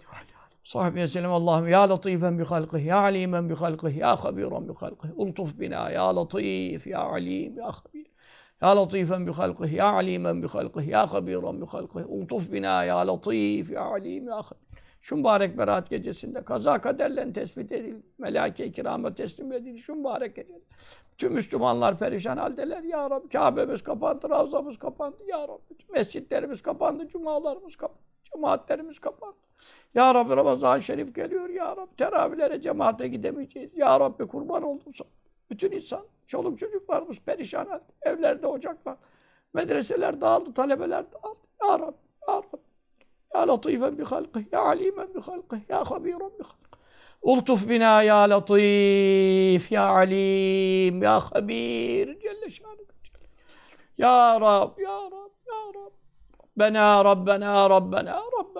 Sahibi sellem Allah'ım ya latifen bi halkih, ya alimen bi halkih, ya habiran bi halkih. Ultuf bina ya latif, ya alim, ya habir. Ya latifen bi halkih, ya alimen bi halkih, ya habiran bi halkih. Ultuf bina ya latif, ya alim, ya habir. Şu mübarek beraat gecesinde kaza kaderle tespit edildi. Melaike-i kirama teslim edildi. Şu mübarek gecede. Tüm Müslümanlar perişan haldeler. Ya Rabbi Kabe'miz kapandı, Ravza'mız kapandı. Ya Rabbi mescitlerimiz kapandı, cumalarımız kapandı, cemaatlerimiz kapandı. Ya Rabbi Ramazan-ı Şerif geliyor. Ya Rabbi teravihlere, cemaate gidemeyeceğiz. Ya Rabbi kurban oldum sana. Bütün insan, çoluk çocuklarımız perişan halde. Evlerde ocaklar. Medreseler dağıldı, talebeler dağıldı. Ya Rabbi, Ya Rabbi. Ya latifen bi halkih, ya alimen bi halkih, ya habiren bi halkih. Ultuf bina ya latif, ya alim, ya habir. Celle şanuka. Ya Rab, ya Rab, ya Rab. Rabbena, Rabbena, Rabbena, Rabbena.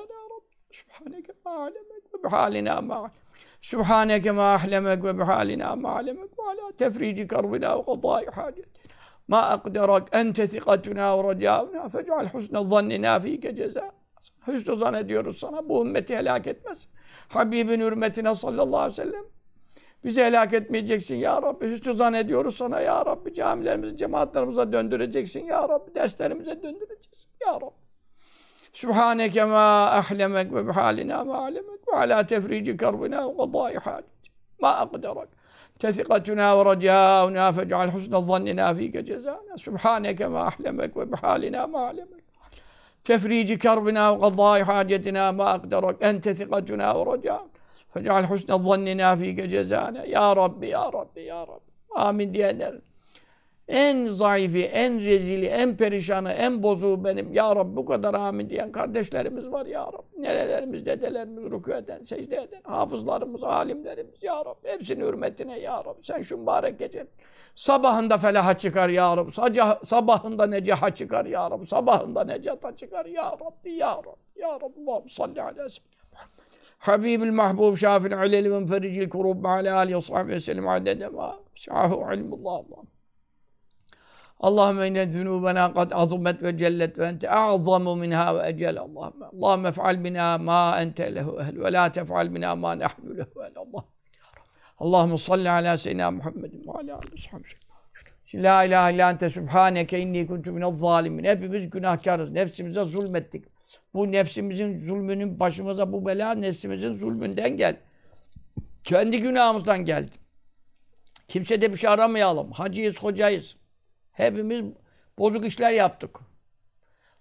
Subhaneke ma alemek ve bihalina ma alemek. Subhaneke ma ahlemek ve bihalina ma alemek ve ala tefrici karbina ve kadai hacetine. Ma akderak ente sikatuna ve racavna fecal husne zannina fike ceza. Hüsnü zan ediyoruz sana. Bu ümmeti helak etmez. Habibin hürmetine sallallahu aleyhi ve sellem. Bizi helak etmeyeceksin ya Rabbi. Hüsnü zan ediyoruz sana ya Rabbi. Camilerimizi cemaatlerimize döndüreceksin ya Rabbi. Derslerimize döndüreceksin ya Rabbi. Ve bihalina ma alemek ve ala tefrici karbina ve qadai halet. Ma akderak. تثقتنا ورجاؤنا فاجعل حسن ظننا فيك جزانا. سبحانك ما أحلمك وبحالنا ما علمك تفريج كربنا وقضاء حاجتنا ما أقدرك. أنت ثقتنا ورجاؤنا فاجعل حسن ظننا فيك جزانا. يا ربي يا ربي يا رب آمين. diyenlerin en zayıfi, en rezili, en perişanı, en bozuğu benim. Ya Rabbi bu kadar amin diyen kardeşlerimiz var ya Rabbi. Nerelerimiz, dedelerimiz rükû eden, secde eden, hafızlarımız, alimlerimiz ya Rabbi. Hepsinin hürmetine ya Rabbi. Sen şu mübarek gece sabahında felaha çıkar ya Rabbi. Sabahında necaha çıkar ya Rabbi. Sabahında necata çıkar ya Rabbi, ya Rabbi, ya Rabbi. Allah'ım salli ala Habibül mahbub şafil aleli ve müferricil kurub ma'ala alihi ve sahbihi ve sellem adede ma şahu ilmullah Allah'ım. Allahümme inne zunubena kad azumet ve cellet ve ente a'zamu minha ve ecel Allahümme. Allahümme ef'al bina ma ente lehu ehl ve la tef'al bina ma nehnu lehu ehl Allah. Allahümme salli ala seyyidina Muhammedin ve ala aleyhi ve La ilahe illa ente subhaneke inni kuntu minel zalimin. Hepimiz günahkarız. Nefsimize zulmettik. Bu nefsimizin zulmünün başımıza bu bela nefsimizin zulmünden geldi. Kendi günahımızdan geldi. Kimse de bir şey aramayalım. Hacıyız, hocayız. Hepimiz bozuk işler yaptık.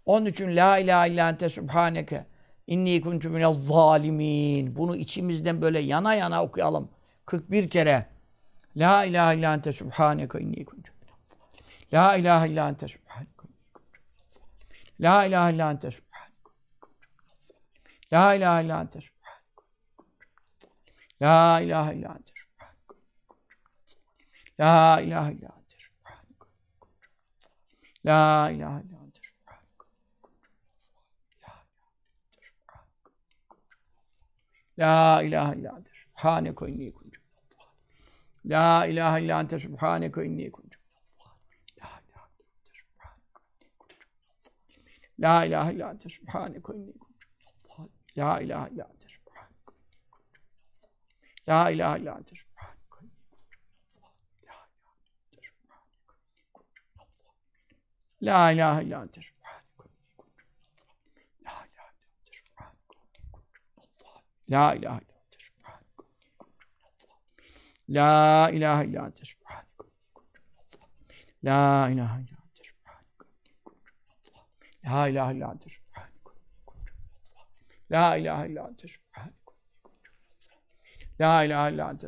Onun için la ilahe illa ente subhaneke inni kuntu minez zalimin. Bunu içimizden böyle yana yana okuyalım. 41 kere. La ilahe illa ente subhaneke inni kuntu zalimin. La ilahe illa ente subhaneke inni zalimin. La ilahe illa ente subhaneke inni zalimin. La ilahe illa ente subhaneke inni zalimin. La ilahe illa ente subhaneke inni zalimin. La ilahe illa La ilahe illa ente La ilahe illa ente subhaneke inni kuntu La ilahe illa ente subhaneke inni kuntu La ilahe illa ente subhaneke inni kuntu La ilahe illa ente subhaneke La ilahe illa ente La ilahe illa ente La ilahe illa ente La ilahe illa ente La ilahe illa ente La ilahe illa ente La ilahe illa ente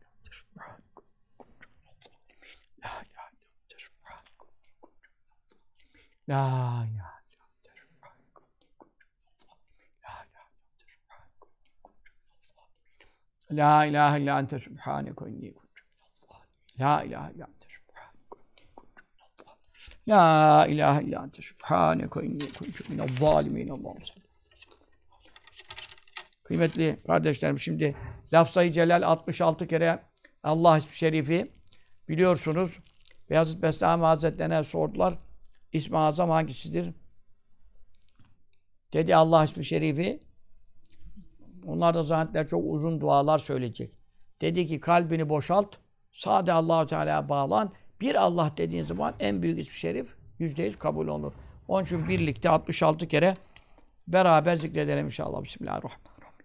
La ilahe La ilahe illa ente subhaneke inni kuntu. La ilahe illa ente subhaneke inni kuntu. La ilahe illa ente subhaneke inni kuntu minel zalimin. Allah'ım. Kıymetli kardeşlerim şimdi lafzayı celal 66 kere Allah ismi şerifi biliyorsunuz. Beyazıt Bestami Hazretlerine sordular. İsmi azam hangisidir? Dedi Allah ismi şerifi. Onlar da zannettiler çok uzun dualar söyleyecek. Dedi ki kalbini boşalt. Sade Allahu Teala'ya bağlan. Bir Allah dediğin zaman en büyük ismi şerif yüzde yüz kabul olur. Onun için birlikte 66 kere beraber zikredelim inşallah. Bismillahirrahmanirrahim.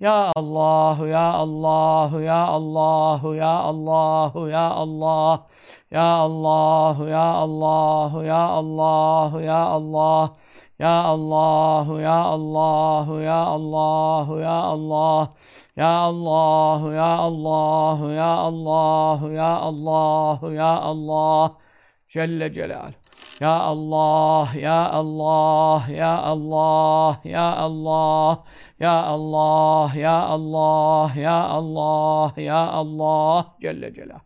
Ya Allah, Ya Allah, Ya Allah, Ya Allah, Ya Allah, Ya Allah, Ya Allah, Ya Allah, Ya Allah, Ya Allah, Ya Allah, Ya Allah, Ya Allah, Ya Allah, Ya Allah, Ya Allah, Ya Allah, Ya Allah, Celle Celal. Ya Allah, Ya Allah, Ya Allah, Ya Allah, Ya Allah, Ya Allah, Ya Allah, Ya Allah, Celle Celal.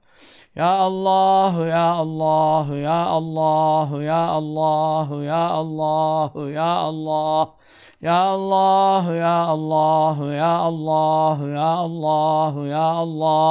Ya Allah, Ya Allah, Ya Allah, Ya Allah, Ya Allah, Ya Allah, Ya Allah, Ya Allah, Ya Allah, Ya Allah, Ya Allah,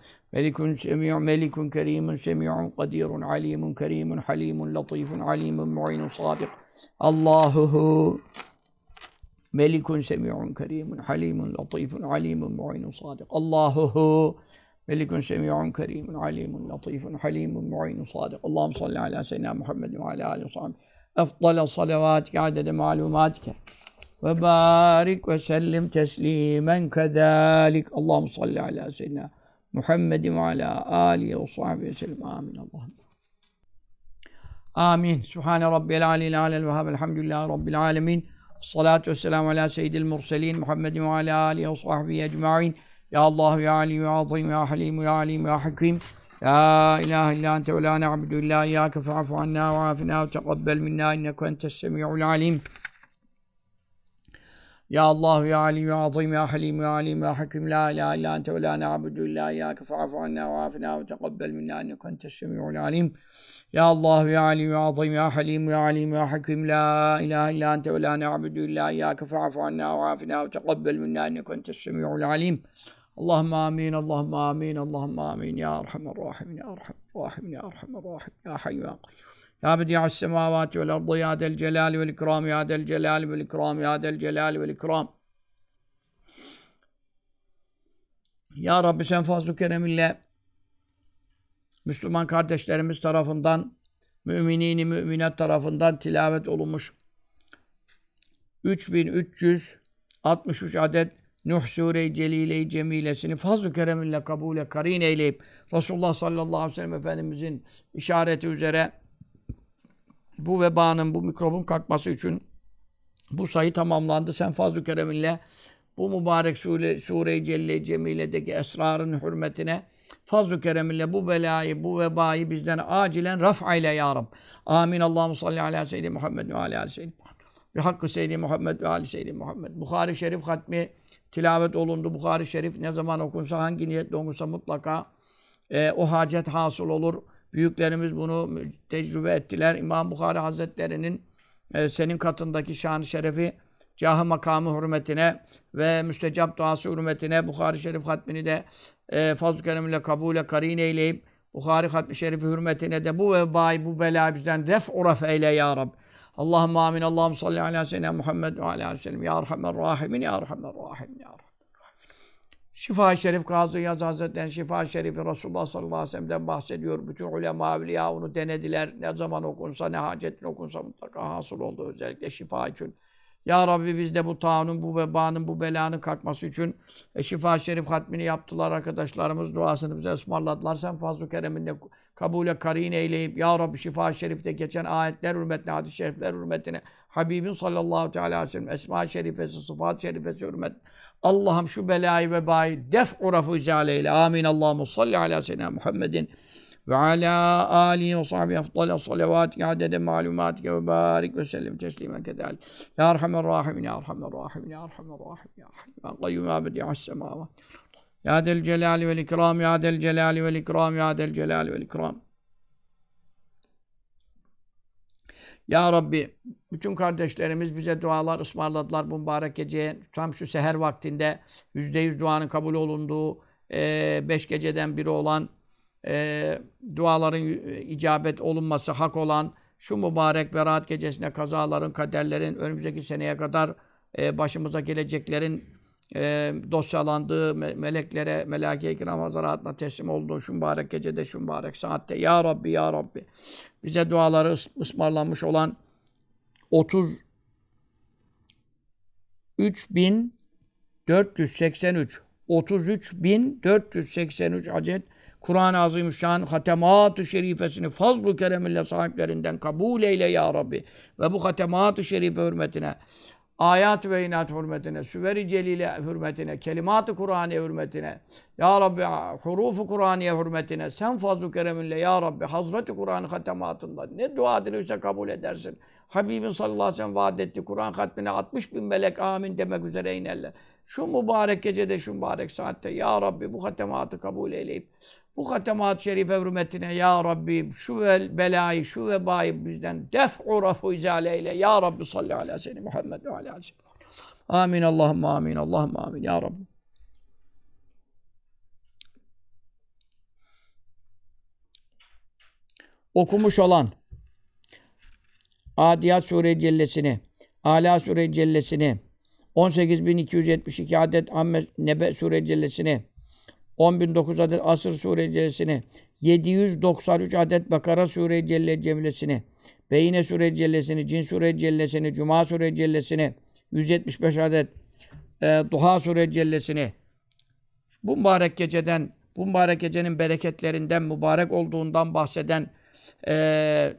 ملك سميع ملك كريم سميع قدير عليم كريم حليم لطيف عليم معين صادق. الله هو ملك سميع كريم حليم لطيف عليم معين صادق. الله هو ملك سميع كريم عليم لطيف حليم معين صادق. اللهم صل على سيدنا محمد وعلى آله وصحبه أفضل صلواتك عدد معلوماتك. وبارك وسلم تسليما كذلك. اللهم صل على سيدنا محمد محمد وعلى آله وصحبه وسلم. آمين. اللهم آمين. سبحان ربي العلي الأعلى الوهاب. الحمد لله رب العالمين. الصلاة والسلام على سيد المرسلين محمد وعلى آله وصحبه أجمعين. يا الله يا علي يا عظيم يا حليم يا عليم يا حكيم. لا إله إلا أنت ولا نعبد إلا إياك. فاعف عنا وعافنا وتقبل منا إنك أنت السميع العليم. يا الله يا عليم يا عظيم يا حليم يا عليم يا حكيم لا إله إلا أنت ولا نعبد إلا إياك فاعف عنا وعافنا وتقبل منا إنك أنت السميع العليم. يا الله يا عليم يا عظيم يا حليم يا عليم يا حكيم لا إله إلا أنت ولا نعبد إلا إياك فاعف عنا وعافنا وتقبل منا إنك أنت السميع العليم. اللهم آمين اللهم آمين اللهم آمين يا أرحم الراحمين يا أرحم الراحمين يا أرحم الراحمين يا حي يا قيوم. Ya bedi'as semavati vel ardı, Ya del celali vel ikram, Ya del celali vel ikram, Ya del celali vel ikram. Ya Rabbi sen fazl-ı Müslüman kardeşlerimiz tarafından, müminini müminat tarafından tilavet olunmuş 3363 adet Nuh Sure-i Celile-i Cemilesini fazl-ı kereminle kabule karin eyleyip Resulullah sallallahu aleyhi ve sellem Efendimizin işareti üzere bu vebanın, bu mikrobun kalkması için bu sayı tamamlandı. Sen fazl-ı kereminle bu mübarek sure, Sure-i Celile-i Cemile'deki esrarın hürmetine fazl-ı kereminle bu belayı, bu vebayı bizden acilen raf'ayle ya Rab. Amin. Allahu salli ala seyyidi Muhammed ve ala seyyidi Muhammed. Bi hakkı seyyidi Muhammed ve ali seyyidi Muhammed. Bukhari Şerif hatmi tilavet olundu. Bukhari Şerif ne zaman okunsa, hangi niyetle okunsa mutlaka e, o hacet hasıl olur. Büyüklerimiz bunu tecrübe ettiler. İmam Bukhari Hazretleri'nin e, senin katındaki şan şerefi, cahı makamı hürmetine ve müstecap duası hürmetine Bukhari Şerif hatmini de e, fazl-ı keremle kabule karin eyleyip Bukhari hatmi şerifi hürmetine de bu vebayı, bu bela bizden ref ref eyle ya Rab. Allahümme amin. Allahümme salli ala seyyidina Muhammed ve ala sellem. Ya Rahman Rahimin, Ya Rahman Rahim, Ya Rahman Şifa-i Şerif Kazı Yaz Hazretleri Şifa-i Şerifi Resulullah sallallahu aleyhi ve sellem'den bahsediyor. Bütün ulema, evliya onu denediler. Ne zaman okunsa, ne hacetin okunsa mutlaka hasıl oldu. Özellikle şifa için. Ya Rabbi biz de bu taunun, bu vebanın, bu belanın kalkması için e, şifa şerif hatmini yaptılar arkadaşlarımız. Duasını bize ısmarladılar. Sen fazl-ı kereminle kabule karin eyleyip Ya Rabbi şifa şerifte geçen ayetler hürmetine, hadis-i şerifler hürmetine Habibin sallallahu teala aleyhi ve sellem esma şerifesi, sıfat şerifesi hürmet. Allah'ım şu belayı vebayı def'u rafu izale Amin. Allahu salli ala seyyidina Muhammedin ve ala alihi ve sahbihi afdal salavatike adede malumatike ve barik ve sellem teslimen kedalik. Ya Erhamer Rahimin, Ya Erhamer Rahimin, Ya Erhamer Rahimin, Ya Halim, Ya Kayyum, Ya Bedi'as semavat. Ya del celali vel ikram, Ya del celali vel ikram, Ya del celali vel ikram. Ya Rabbi, bütün kardeşlerimiz bize dualar ısmarladılar bu mübarek geceye. Tam şu seher vaktinde yüzde yüz duanın kabul olunduğu e, beş geceden biri olan e, duaların icabet olunması hak olan şu mübarek ve rahat gecesinde kazaların, kaderlerin önümüzdeki seneye kadar e, başımıza geleceklerin e, dosyalandığı me meleklere, melake-i kiram hazaratına teslim olduğu şu mübarek gecede, şu mübarek saatte. Ya Rabbi, Ya Rabbi. Bize duaları ıs ısmarlanmış olan 30 3483 33.483 adet Kur'an-ı Azimüşşan hatemat-ı şerifesini fazl-ı keremille sahiplerinden kabul eyle ya Rabbi. Ve bu hatemat-ı şerife hürmetine, ayat ve inat hürmetine, süver-i celile hürmetine, kelimat-ı Kur'aniye hürmetine, ya Rabbi hurufu Kur'aniye hürmetine, sen fazl-ı kereminle ya Rabbi Hazreti Kur'an hatematında ne dua edilirse kabul edersin. Habibin sallallahu aleyhi ve sellem vaat etti. Kur'an hatmine 60 bin melek amin demek üzere inerler. Şu mübarek gecede, şu mübarek saatte ya Rabbi bu hatematı kabul eyleyip bu hatemat-ı şerife ya Rabbi şu vel belayı, şu vebayı bizden def'u rafu izale eyle. Ya Rabbi salli ala seyyidina Muhammed ve ala aleyhi Amin. Allahümme amin. Allahümme amin. Ya Rabbi. Okumuş olan Adiyat Sure Cellesini, Ala Sure Cellesini, 18.272 adet Amme Nebe Sure Cellesini, 10.009 adet Asır Sure Cellesini, 793 adet Bakara Sure Celle Cemilesini, Beyine Sure Cellesini, Cin Sure Cellesini, Cuma Sure Cellesini, 175 adet e, Duha Sure Cellesini, bu mübarek geceden, bu mübarek gecenin bereketlerinden, mübarek olduğundan bahseden e,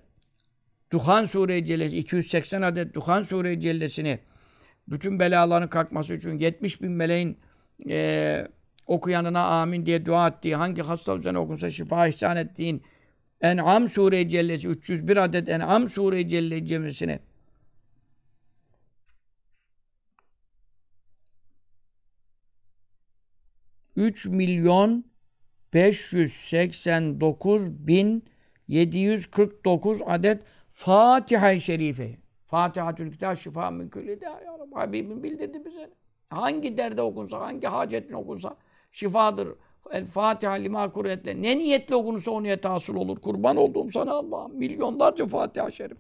Duhan Sure Cellesi, 280 adet Duhan Sure Cellesini, bütün belaların kalkması için 70 bin meleğin e, okuyanına amin diye dua ettiği, hangi hasta üzerine okunsa şifa ihsan ettiğin En'am Sure-i Cellesi, 301 adet En'am Sure-i Celle üç milyon 589 bin 749 adet Fatiha-i Şerife. Fatiha-tül Kitab şifa külli ya Rabbi. Habibim bildirdi bize. Hangi derde okunsa, hangi hacetin okunsa şifadır. El Fatiha lima kuretle. Ne niyetle okunursa o niyete hasıl olur. Kurban olduğum sana Allah'ım. Milyonlarca Fatiha şerif.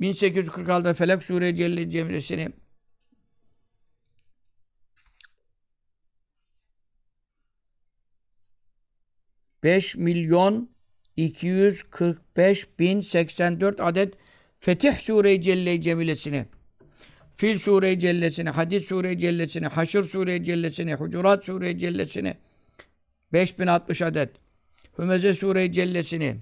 1846'da Felak Sure Celle Cemilesini beş milyon 245 bin 84 adet Fetih Sure-i Celle Cemilesini Fil Sure-i Cellesini, Hadid Sure-i Cellesini, Haşr Sure-i Cellesini, Hucurat Sure-i Cellesini 5060 adet. Hümeze Sure-i Cellesini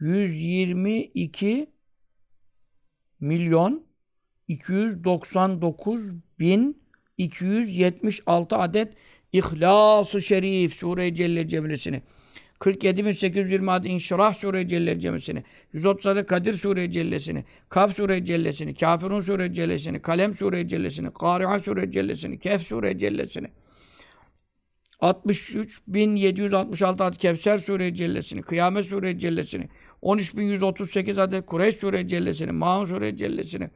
yüz yirmi iki milyon 299 bin 276 adet İhlas-ı Şerif Sure-i Celle Cemilesini 47.820 adet İnşirah Sure-i Celle Cemilesini 130 adet Kadir Sure-i Cellesini Kaf Sure-i Cellesini Kafirun Sure-i Cellesini Kalem Sure-i Cellesini Kari'a Sure-i Cellesini Kehf Sure-i Cellesini 63.766 adet Kevser Sure-i Cellesini Kıyamet Sure-i Cellesini 13.138 adet Kureyş Sure-i Cellesini Maun Sure-i Cellesini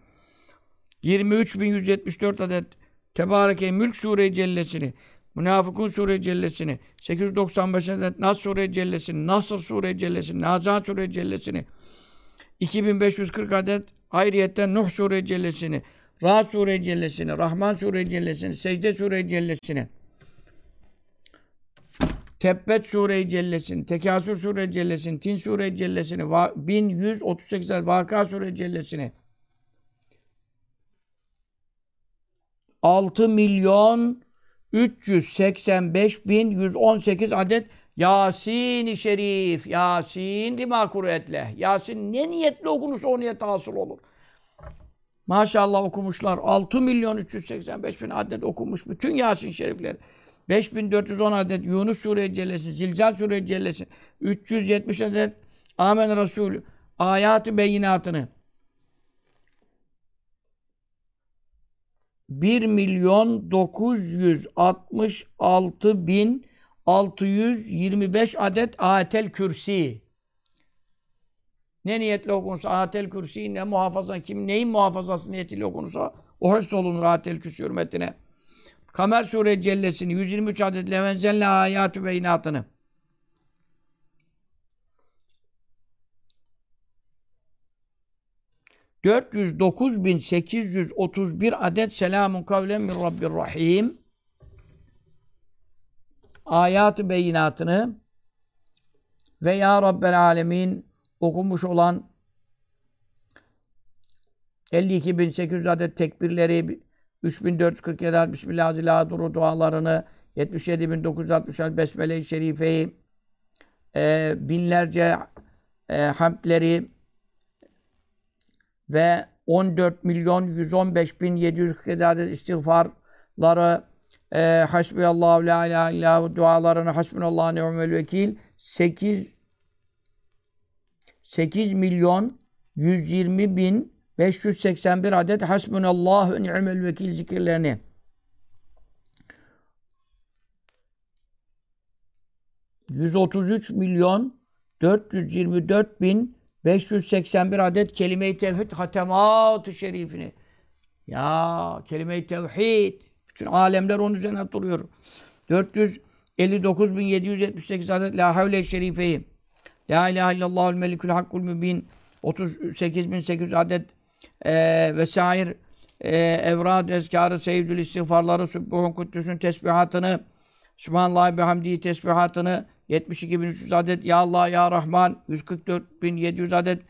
23.174 adet Tebareke Mülk Sure-i Cellesini, Münafıkun Sure-i Cellesini, 895 adet Nas Sure-i Cellesini, Nasr Sure-i Cellesini, Nazat Sure-i Cellesini, 2540 adet ayrıyetten Nuh Sure-i Cellesini, Rahat Sure-i Cellesini, Rahman Sure-i Cellesini, Secde Sure-i Cellesini, Tebbet Sure-i Cellesini, Tekasür Sure-i Cellesini, Tin Sure-i Cellesini, Va- 1138 adet Vaka Sure-i Cellesini, 6 milyon 385 bin 118 adet Yasin-i Şerif. Yasin lima kuretle. Yasin ne niyetle okunursa o niyet hasıl olur. Maşallah okumuşlar. 6 milyon 385 bin adet okumuş bütün Yasin şerifleri. 5410 adet Yunus Sure Cellesi, Zilzal Sure Cellesi, 370 adet Amen Resulü, ayat-ı beyinatını 1 milyon 966 bin 625 adet ayetel kürsi. Ne niyetle okunursa ayetel kürsi ne muhafaza kim neyin muhafazası niyetiyle okunursa o hıfz olunur ayetel kürsi hürmetine. Kamer Sure Cellesini 123 adet levenzenle ayatü beyinatını. ...409.831 adet selamun kavlen min Rabbir Rahim. Ayat-ı beyinatını ve Ya Rabbel Alemin okumuş olan 52.800 adet tekbirleri, 3447 adet Bismillahirrahmanirrahim dualarını, 77.960 Besmele-i Şerife'yi, e, binlerce e, hamdleri ve 14 milyon 115 bin 747 adet istiğfarları, e, Hasbiyallahu la ilahe illahu dualarını Hasbunallahu ni'mel vekil 8 8 milyon 120 bin 581 adet Hasbunallahu ni'mel vekil zikirlerini. ...133 milyon 424 bin 581 adet kelime-i tevhid hatemat-ı şerifini. Ya kelime-i tevhid bütün alemler onun üzerine duruyor. 459.778 adet La Havle-i Şerife'yi. La ilahe illallahul melikul hakkul mübin. 38.800 adet e, vesair e, evrad, ezkarı, seyyidül istiğfarları, Sübbuhun Kuddüs'ün tesbihatını, Sübhanallah ve hamdi tesbihatını, 72.300 adet Ya Allah Ya Rahman, 144.700 adet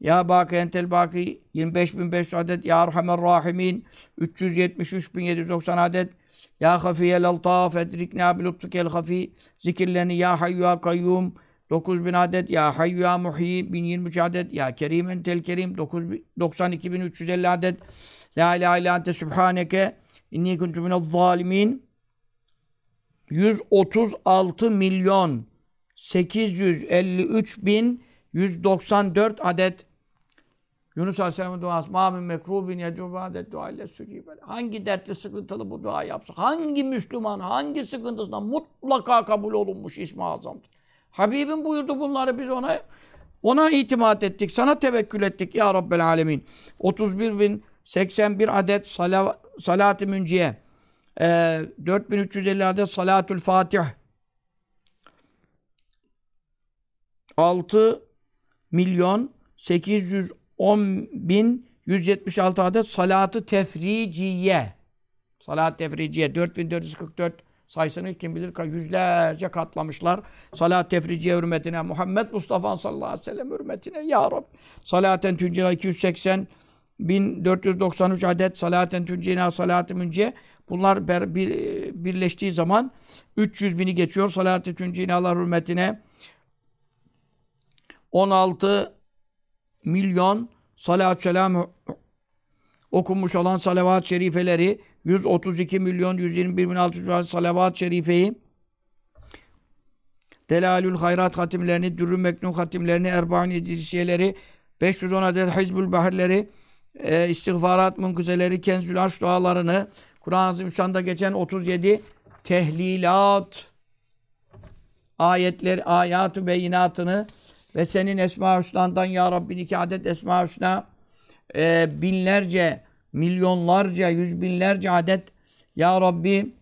ya Baki Entel Baki 25.500 adet Ya Erhamer Rahimin 373.790 adet Ya Hafiyel Altaf Edrikna Biluttukel Hafi zikirlerini Ya Hayyu Ya Kayyum 9000 adet Ya Hayyu Ya Muhyi 1023 adet Ya Kerim Entel Kerim 92.350 adet La ilahe illa ente subhaneke inni kuntu minel zalimin 136 milyon 853 bin 194 adet Yunus Aleyhisselam'ın duası مَا مِنْ مَكْرُوبٍ يَدْعُوا بَعْدَ الدُّعَى سُجِيبَ Hangi dertli sıkıntılı bu dua yapsa, hangi Müslüman, hangi sıkıntısından mutlaka kabul olunmuş ismi azamdır. Habibim buyurdu bunları biz ona ona itimat ettik, sana tevekkül ettik ya Rabbel Alemin. 31.081 adet salav, salat-ı münciye, e, 4350 adet salatül fatih, 6 milyon 810 bin 176 adet salatı tefriciye. Salat tefriciye 4444 sayısını kim bilir yüzlerce katlamışlar. Salat tefriciye hürmetine Muhammed Mustafa sallallahu aleyhi ve sellem hürmetine ya Rab. Salaten tüncina 280 1493 adet salaten tüncina salat-ı münciye. Bunlar bir, bir, birleştiği zaman 300 bini geçiyor. Salat-ı tüncinalar hürmetine 16 milyon salat selam okunmuş olan salavat-ı şerifeleri 132 milyon 121 bin 600 salavat-ı şerifeyi Delalül Hayrat hatimlerini, Dürrü Meknun hatimlerini, Erba'ın Yedisiyyeleri, 510 adet Hizbül Bahirleri, e, istiğfarat münkuzeleri, Kenzül Arş dualarını, Kur'an-ı Azimüşşan'da geçen 37 tehlilat. Ayetler, ayatı beyinatını ve senin Esma-ı Hüsna'ndan Ya Rabbi iki adet Esma-ı Hüsna e, binlerce, milyonlarca, yüz binlerce adet Ya Rabbi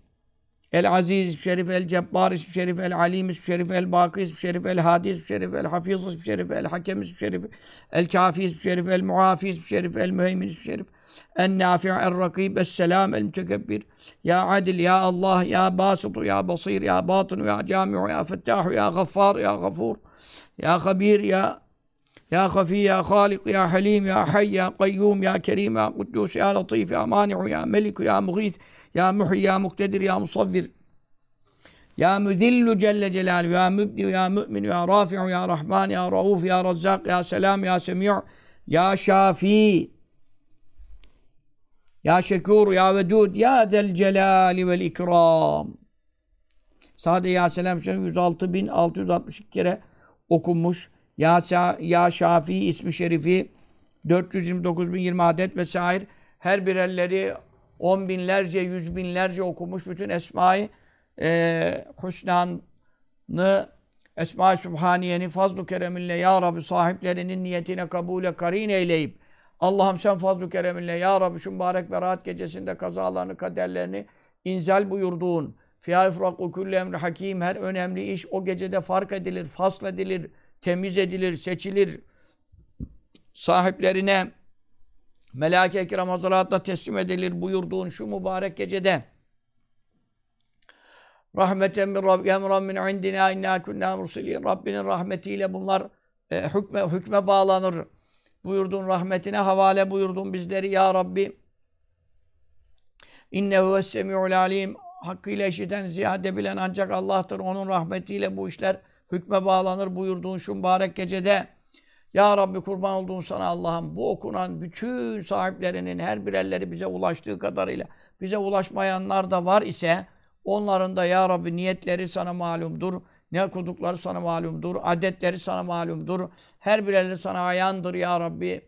El Aziz ismi şerif, El Cebbar ismi şerif, El Alim ismi şerif, El Baki ismi şerif, El Hadi ismi şerif, El Hafiz ismi şerif, El Hakem ismi şerif, El Kafi ismi şerif, El Muafi ismi şerif, El Müheymin ismi şerif, En Nafi' El Rakib, Es Selam, El Mütekebbir, Ya Adil, Ya Allah, Ya Basitu, Ya Basir, Ya Batinu, Ya Cami'u, Ya Fettahu, Ya Gaffar, Ya Gafur, Ya Habir, Ya Ya Hafi, Ya Halik, Ya Halim, Ya Hayy, Ya Kayyum, Ya Kerim, Ya Kuddus, Ya Latif, Ya Mani'u, Ya Melik, Ya Mughith, Ya Muhyi, Ya Muktedir, Ya Musavvir, Ya Müzillu Celle Celaluhu, Ya Mübdi, Ya Mü'min, Ya Rafi'u, Ya Rahman, Ya Rauf, Ya Razzak, Ya Selam, Ya Semi'u, Ya Şafi, Ya Şekur, Ya Vedud, Ya Zel Celali vel İkram. Sade Ya Selam Şerif 106.662 kere okunmuş. Ya, ya Şafi ismi şerifi 429.020 adet vesaire her birerleri on binlerce, yüz binlerce okumuş bütün Esma-i e, Hüsna'nı Esma-i Sübhaniye'ni fazl-ı kereminle Ya Rabbi sahiplerinin niyetine kabule karin eyleyip Allah'ım sen fazl-ı kereminle Ya Rabbi şu mübarek berat gecesinde kazalarını, kaderlerini inzal buyurduğun Fiyâ ifraku kulli emri hakim her önemli iş o gecede fark edilir, fasl edilir, temiz edilir, seçilir. Sahiplerine Melâke-i Kiram Hazretlerine teslim edilir buyurduğun şu mübarek gecede. Rahmeten min Rabbi emran min indina inna kunna mursilin. Rabbinin rahmetiyle bunlar e, hükme, hükme bağlanır. Buyurduğun rahmetine havale buyurdun bizleri ya Rabbi. İnnehu ves-semi'ul alim. Hakkıyla işiten, ziyade bilen ancak Allah'tır. Onun rahmetiyle bu işler hükme bağlanır buyurduğun şu mübarek gecede. Ya Rabbi kurban olduğum sana Allah'ım bu okunan bütün sahiplerinin her birerleri bize ulaştığı kadarıyla bize ulaşmayanlar da var ise onların da Ya Rabbi niyetleri sana malumdur. Ne okudukları sana malumdur. Adetleri sana malumdur. Her birerleri sana ayandır Ya Rabbi.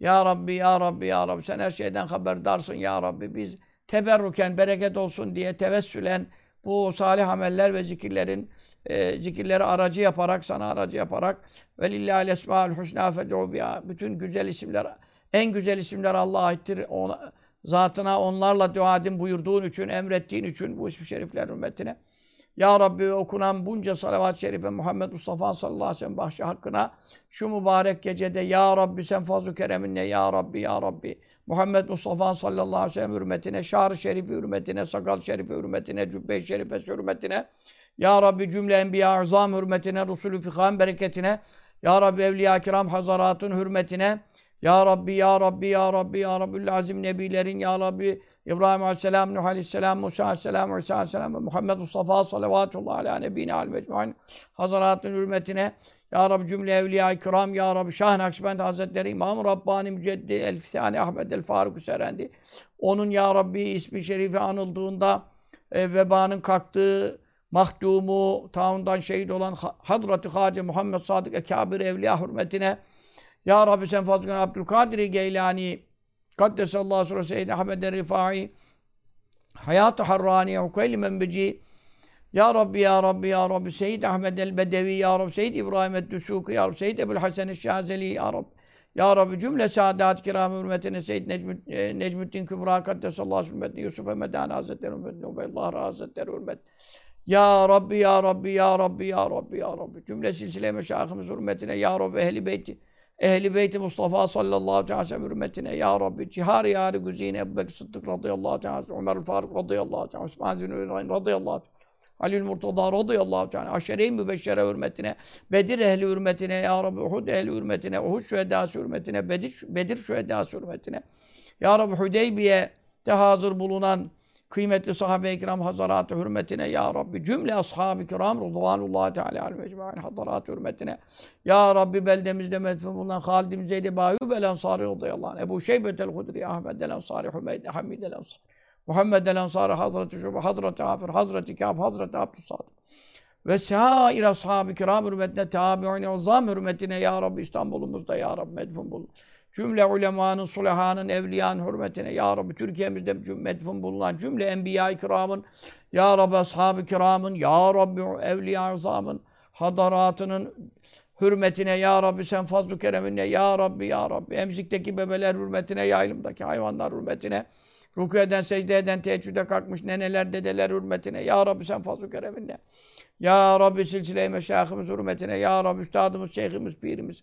Ya Rabbi, Ya Rabbi, Ya Rabbi sen her şeyden haberdarsın Ya Rabbi. Biz teberruken, bereket olsun diye tevessülen bu salih ameller ve zikirlerin e, zikirleri aracı yaparak, sana aracı yaparak ve lillahi esmaül husna fed'u biha. Bütün güzel isimler, en güzel isimler Allah'a aittir. Ona, zatına onlarla dua edin buyurduğun için, emrettiğin için bu ismi şerifler hürmetine. Ya Rabbi okunan bunca salavat-ı şerife Muhammed Mustafa sallallahu aleyhi ve sellem bahşi hakkına şu mübarek gecede Ya Rabbi sen fazl-ı kereminle Ya Rabbi Ya Rabbi. Muhammed Mustafa sallallahu aleyhi ve sellem hürmetine, şar-ı şerifi hürmetine, sakal şerifi hürmetine, cübbe-i şerifesi hürmetine Ya Rabbi cümle enbiya azam hürmetine, Resulü fikhan bereketine Ya Rabbi evliya kiram hazaratın hürmetine ya Rabbi, Ya Rabbi, Ya Rabbi, Ya Rabbül Azim Nebilerin, Ya Rabbi, İbrahim Aleyhisselam, Nuh Aleyhisselam, Musa Aleyhisselam, İsa Aleyhisselam ve Muhammed Mustafa salavatullah ala nebine al mecmuin hazaratın hürmetine Ya Rabbi cümle evliya-i kiram, Ya Rabbi Şah Nakşibend Hazretleri, İmam-ı Rabbani Müceddi, El-Fithani Ahmed El-Faruk Serendi. Onun Ya Rabbi ismi şerifi anıldığında e, vebanın kalktığı mahdumu, taundan şehit olan Hazreti Hacı Muhammed Sadık Ekabir Evliya hürmetine ya Rabbi sen fazlın Abdülkadir Geylani Kaddesallahu sura Seyyid Ahmed Rifai Hayat-ı Harrani Hukayli Menbeci Ya Rabbi Ya Rabbi Ya Rabbi Seyyid Ahmed el-Bedevi Ya Rabbi Seyyid İbrahim el-Düsuki Ya Rabbi Seyyid Ebu'l Hasan el-Şazeli Ya Rabbi Ya Rabbi cümle saadat kiram hürmetine Seyyid Necmü, e, Necmüddin Kübra Kaddesallahu hürmetine Yusuf Emedani Hazretleri hürmetine Ubeylullah Hazretleri hürmetine ya Rabbi, Ya Rabbi, Ya Rabbi, Ya Rabbi, Ya Rabbi. Cümle silsile meşayihimiz hürmetine Ya Rabbi ehli beyti. Ehli beyti Mustafa sallallahu aleyhi ve sellem hürmetine Ya Rabbi cihar yâri güzine Ebu Bekir Sıddık radıyallahu teala Ömer Faruk radıyallahu teala Osman Zülü'nün radıyallahu teala Ali'l Murtada radıyallahu teala aşere-i mübeşşere hürmetine Bedir ehli hürmetine Ya Rabbi Uhud ehli hürmetine Uhud şühedası hürmetine Bedir, Bedir şühedası hürmetine Ya Rabbi Hudeybiye'de hazır bulunan kıymetli sahabe-i kiram hazarat hürmetine ya Rabbi cümle ashab-ı kiram rıdvanullahi teala aleyhi mecmuin hadarat hürmetine. Ya Rabbi beldemizde medfun bulunan Halid bin Zeyd Bayyub el Ensari radıyallahu anh Ebu Şeybet el Hudri Ahmed el Ensari Hümeyd Hamid el Ensari Muhammed el Ensari Hazreti Şuba Hazreti Afir Hazreti Kâb Hazreti Abdüssadık ve sair ashab-ı kiram hürmetine tabi'in azam hürmetine ya Rabbi İstanbul'umuzda ya Rabbi medfun bulun cümle ulemanın, sulahanın, evliyanın hürmetine Ya Rabbi Türkiye'mizde medfun bulunan cümle enbiya-i kiramın Ya Rabbi ashab-ı kiramın Ya Rabbi evliya-i azamın hadaratının hürmetine Ya Rabbi sen fazl-ı kereminle Ya Rabbi Ya Rabbi emzikteki bebeler hürmetine yayılımdaki hayvanlar hürmetine Rükû secde eden, teheccüde kalkmış neneler, dedeler hürmetine. Ya Rabbi sen fazl-ı kereminle. Ya Rabbi silsile-i meşayihimiz hürmetine. Ya Rabbi üstadımız, şeyhimiz, pirimiz.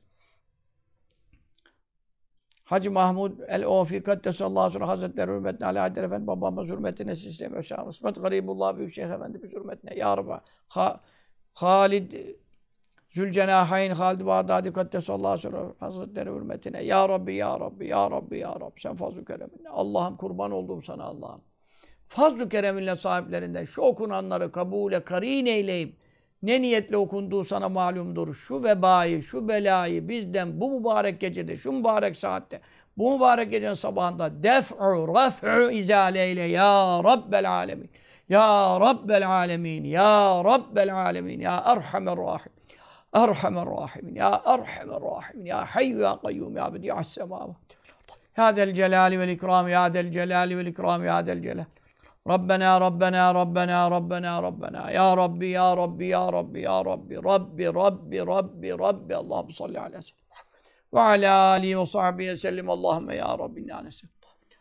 Hacı Mahmud el-Ofi Kaddesallahu Aleyhi Hazretleri hürmetine, Ali Haydar Efendi babamız hürmetine, sistem Meşahımız, İsmet Garibullah Büyük Şeyh Efendimiz hürmetine, Ya Rabbi, ha, Halid Zülcenahayn Halid Bağdadi Kaddesallahu Aleyhi Hazretleri hürmetine, Ya Rabbi, Ya Rabbi, Ya Rabbi, Ya Rabbi, sen fazl-ı kereminle. Allah'ım kurban olduğum sana Allah'ım. Fazl-ı kereminle sahiplerinden şu okunanları kabule karin eyleyip, ne niyetle okunduğu sana malumdur. Şu vebayı, şu belayı bizden bu mübarek gecede, şu mübarek saatte, bu mübarek gecenin sabahında def'u, raf'u izale eyle ya Rabbel alemin. Ya Rabbel alemin, ya Rabbel alemin, ya Erhamer Rahim. Erhamer Rahimin, ya Erhamer Rahimin, ya Hayyu ya Kayyum, ya Bedi'as semavat. Ya del celali vel ikram, ya del celali vel ikram, ya del celali. Rabbena Rabbena Rabbena Rabbena Rabbena Ya Rabbi Ya Rabbi Ya Rabbi Ya Rabbi Rabbi Rabbi Rabbi Rabbi Allahümme salli ala seyyidina ve ala alihi ve sahbihi sellem Allahümme Ya Rabbi inna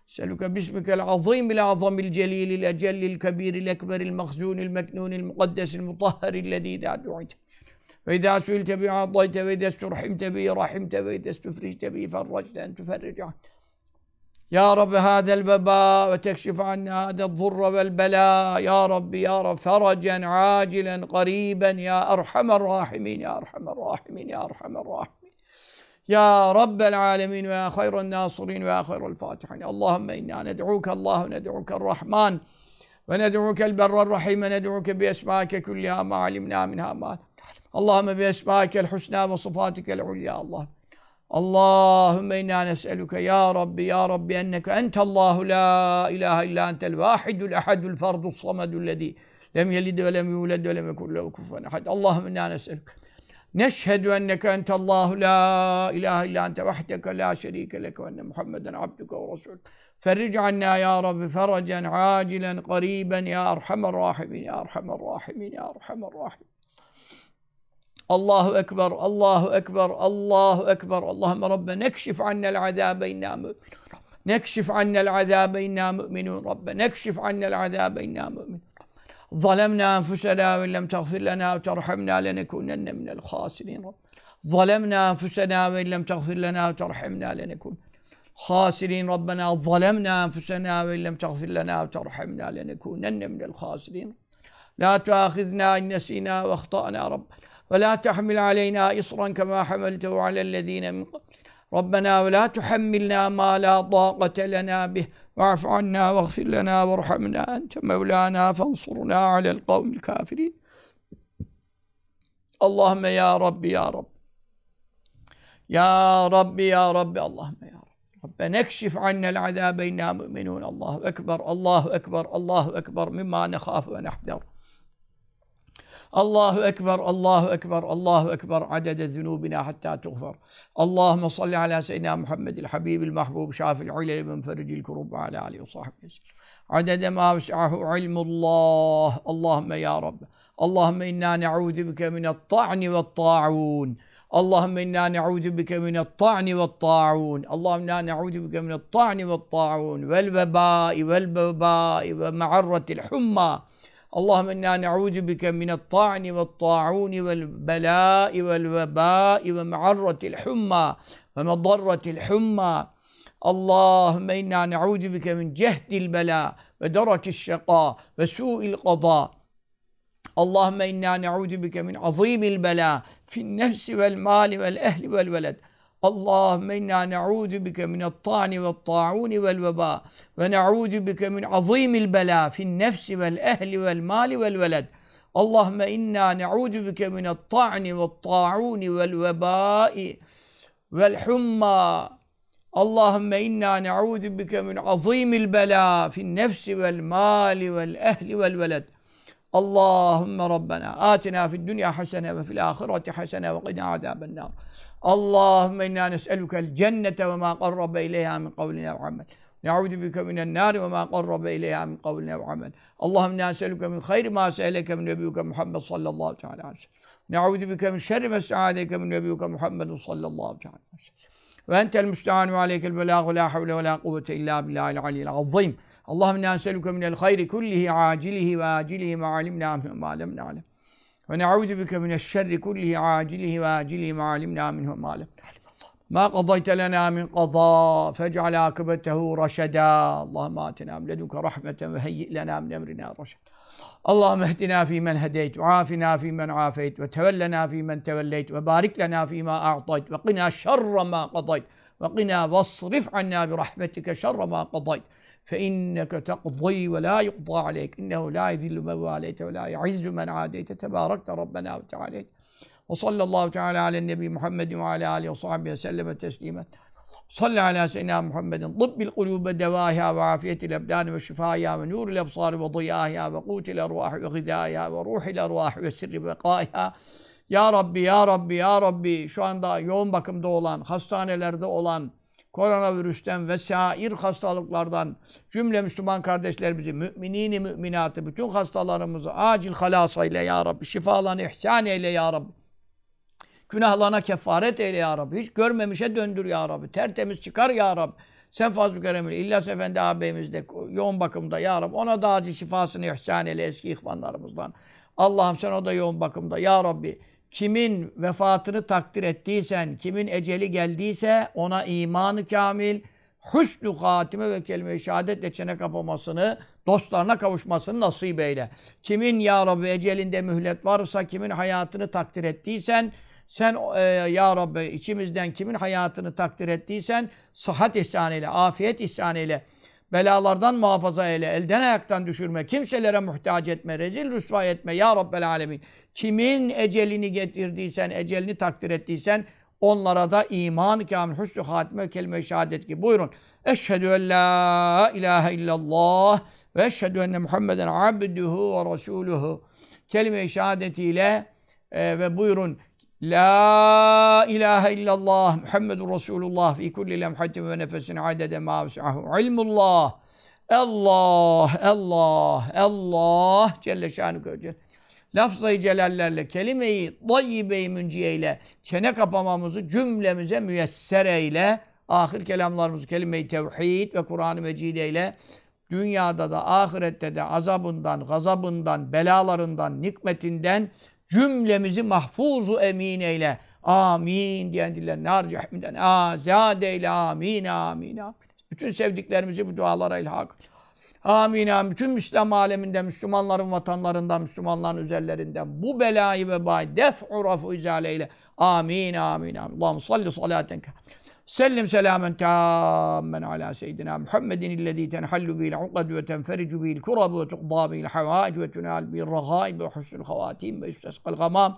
Seluke bismikel azimil azamil celilil ecellil kebiril ekberil mehzunil meknunil mukaddesil mutahharil lezî da'du'ite ve idâ suilte bi'adayte ve idâ sturhimte bi rahimte ve idâ stufricte bi ferracte en tüferrice ya Rabbi hadel veba ve tekşif anna hadel zurra vel bela. Ya Rabbi ya Rabbi feracen acilen gariben ya erhamer rahimin ya erhamer rahimin ya erhamer rahimin. Ya Rabbel alemin ve ya hayran nasirin ve ya hayral fatihin. Allahümme inna ned'uke Allahu ned'uke rahman ve ned'uke berrar rahim ve ned'uke bi esmâke kulliha ma alimna minha ma. اللهم إنا نسألك يا ربي يا ربي أنك أنت الله لا إله إلا أنت الواحد الأحد الفرد الصمد الذي لم يلد ولم يولد ولم يكن له كفوا أحد. اللهم إنا نسألك. نشهد أنك أنت الله لا إله إلا أنت وحدك لا شريك لك وأن محمدا عبدك ورسولك. فرج عنا يا رب فرجا عاجلا قريبا يا أرحم الراحمين يا أرحم الراحمين يا أرحم الراحمين. الله أكبر الله أكبر الله أكبر. اللهم ربنا اكشف عنا العذاب إنا نعم مؤمنون. نكشف عنا العذاب إنا نعم مؤمنون. ربنا نكشف عنا العذاب إنا نعم مؤمنون. ظلمنا أنفسنا وإن لم تغفر لنا وترحمنا لنكونن من الخاسرين. رب ظلمنا أنفسنا وإن لم تغفر لنا وترحمنا لنكون خاسرين. ربنا ظلمنا أنفسنا وإن لم تغفر لنا وترحمنا لنكونن من الخاسرين. لا تؤاخذنا إن نسينا وأخطأنا. ربنا ولا تحمل علينا إصرا كما حملته على الذين من قبل ربنا ولا تحملنا ما لا طاقة لنا به. واعف عنا واغفر لنا وارحمنا أنت مولانا فانصرنا على القوم الكافرين. اللهم يا رب يا رب. يا رب يا رب. اللهم يا رب. ربنا اكشف عنا العذاب إنا مؤمنون. الله أكبر. الله أكبر. الله أكبر. مما نخاف ونحذر. الله أكبر الله أكبر الله أكبر عدد ذنوبنا حتى تغفر اللهم صل على سيدنا محمد الحبيب المحبوب شاف العلل منفرج الكروب وعلى آله وصحبه وسلم عدد ما وسعه علم الله اللهم يا رب اللهم إنا نعوذ بك من الطعن والطاعون اللهم إنا نعوذ بك من الطعن والطاعون اللهم إنا نعوذ بك من الطعن والطاعون والوباء والبباء ومعرة الحمى اللهم إنا نعوذ بك من الطعن والطاعون والبلاء والوباء ومعرة الحمى ومضرة الحمى. اللهم إنا نعوذ بك من جهد البلاء ودرك الشقاء وسوء القضاء. اللهم إنا نعوذ بك من عظيم البلاء في النفس والمال والأهل والولد. اللهم إنا نعوذ بك من الطعن والطاعون والوباء ونعوذ بك من عظيم البلاء في النفس والأهل والمال والولد. اللهم إنا نعوذ بك من الطعن والطاعون والوباء والحمى. اللهم إنا نعوذ بك من عظيم البلاء في النفس والمال والأهل والولد. اللهم ربنا آتنا في الدنيا حسنة وفي الآخرة حسنة وقنا عذاب النار. اللهم إنا نسألك الجنة وما قرب إليها من قول أو عمل نعوذ بك من النار وما قرب إليها من قول أو عمل اللهم إنا نسألك من خير ما سألك من نبيك محمد صلى الله تعالى عليه وسلم. نعوذ بك من شر ما استعاذك من نبيك محمد صلى الله تعالى عليه وسلم. Ve entel müstehan ve aleykel belâh ve la havle ve la kuvvete illa billahil aliyyil azim. Allahümme inna neseluke minel hayri kullihi acilihi ve acilihi ne'udhu bike mineşşerri kullihi acilihi ve acilihi ma alimna minhu ma lem na'lem. ما قضيت لنا من قضاء فاجعل عاقبته رشدا. اللهم آتنا من لدنك رحمة وهيئ لنا من أمرنا رشدا. اللهم اهدنا فيمن هديت وعافنا فيمن عافيت وتولنا فيمن توليت وبارك لنا فيما أعطيت وقنا شر ما قضيت وقنا واصرف عنا برحمتك شر ما قضيت. فإنك تقضي ولا يقضى عليك إنه لا يذل من واليت ولا يعز من عاديت تباركت ربنا وتعاليت وصلى الله تعالى على النبي محمد وعلى آله وصحبه وسلم تسليما صلى على سيدنا محمد طب القلوب دواها وعافية الأبدان وشفائها ونور الأبصار وضيائها وقوت الأرواح وغذائها وروح الأرواح وسر بقائها Ya Rabbi, Ya Rabbi, Ya Rabbi şu anda yoğun bakımda olan, hastanelerde olan, koronavirüsten vesair hastalıklardan cümle Müslüman kardeşlerimizi, müminini müminatı, bütün hastalarımızı acil halas eyle Ya Rabbi, şifalarını ihsan eyle Ya Rabbi. Günahlarına kefaret eyle ya Rabbi. Hiç görmemişe döndür ya Rabbi. Tertemiz çıkar ya Rabbi. Sen fazl-ı keremli. İlyas Efendi ağabeyimiz de yoğun bakımda ya Rabbi. Ona da acil şifasını ihsan eyle eski ihvanlarımızdan. Allah'ım sen o da yoğun bakımda. Ya Rabbi kimin vefatını takdir ettiysen, kimin eceli geldiyse ona imanı kamil, hüsnü hatime ve kelime-i şehadetle çene kapamasını, dostlarına kavuşmasını nasip eyle. Kimin ya Rabbi ecelinde mühlet varsa, kimin hayatını takdir ettiysen, sen e, ya Rabbi içimizden kimin hayatını takdir ettiysen sıhhat ihsan eyle, afiyet ihsan eyle. Belalardan muhafaza eyle, elden ayaktan düşürme, kimselere muhtaç etme, rezil rüsva etme ya Rabbel alemin. Kimin ecelini getirdiysen, ecelini takdir ettiysen onlara da iman kamil, hüsnü hatime, kelime-i şehadet gibi. Buyurun. Eşhedü en la ilahe illallah ve eşhedü enne Muhammeden abduhu ve resuluhu. Kelime-i şehadetiyle e, ve buyurun La ilahe illallah Muhammedun Resulullah fi kulli lemhatin ve nefesin adede ma vesi'ahu. İlmullah. Allah, Allah, Allah. Celle şanuhu lafzayı celallerle, kelime-i dayyibe-i münciye çene kapamamızı cümlemize müyesser eyle. Ahir kelamlarımızı kelime-i tevhid ve Kur'an-ı Mecid ile dünyada da ahirette de azabından, gazabından, belalarından, nikmetinden cümlemizi mahfuzu emin eyle. Amin diyen diller nar cehminden azad eyle. Amin, amin, amin. Bütün sevdiklerimizi bu dualara ilhak. Amin, amin. Bütün Müslüman aleminde, Müslümanların vatanlarından, Müslümanların üzerlerinden bu belayı ve bayi def'u rafu izale ile. Amin, amin, amin. Allah'ım salli salaten Sellim سلم سلاما تاما على سيدنا محمد الذي تنحل به العقد وتنفرج به الكرب وتقضى به الحوائج وتنال به الرغائب وحسن الخواتيم ويستسقى الغمام.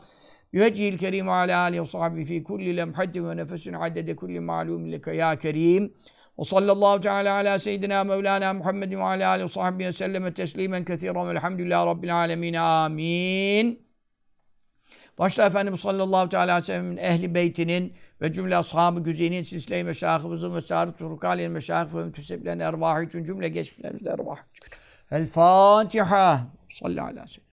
بوجهه الكريم وعلى آله وصحبه في كل لمحة ونفس عدد كل معلوم لك يا كريم. وصلى الله تعالى على سيدنا مولانا محمد وعلى آله وصحبه وسلم تسليما كثيرا والحمد لله رب العالمين. آمين. Başta Efendimiz sallallahu teala aleyhi ve sellem'in ehli beytinin ve cümle ashabı güzinin, silsile-i ve sâri turukâliyen meşahif ve mütesebbilerin ervahı için cümle geçmişlerimizde ervahı. El Fatiha. Sallallahu aleyhi ve sellem.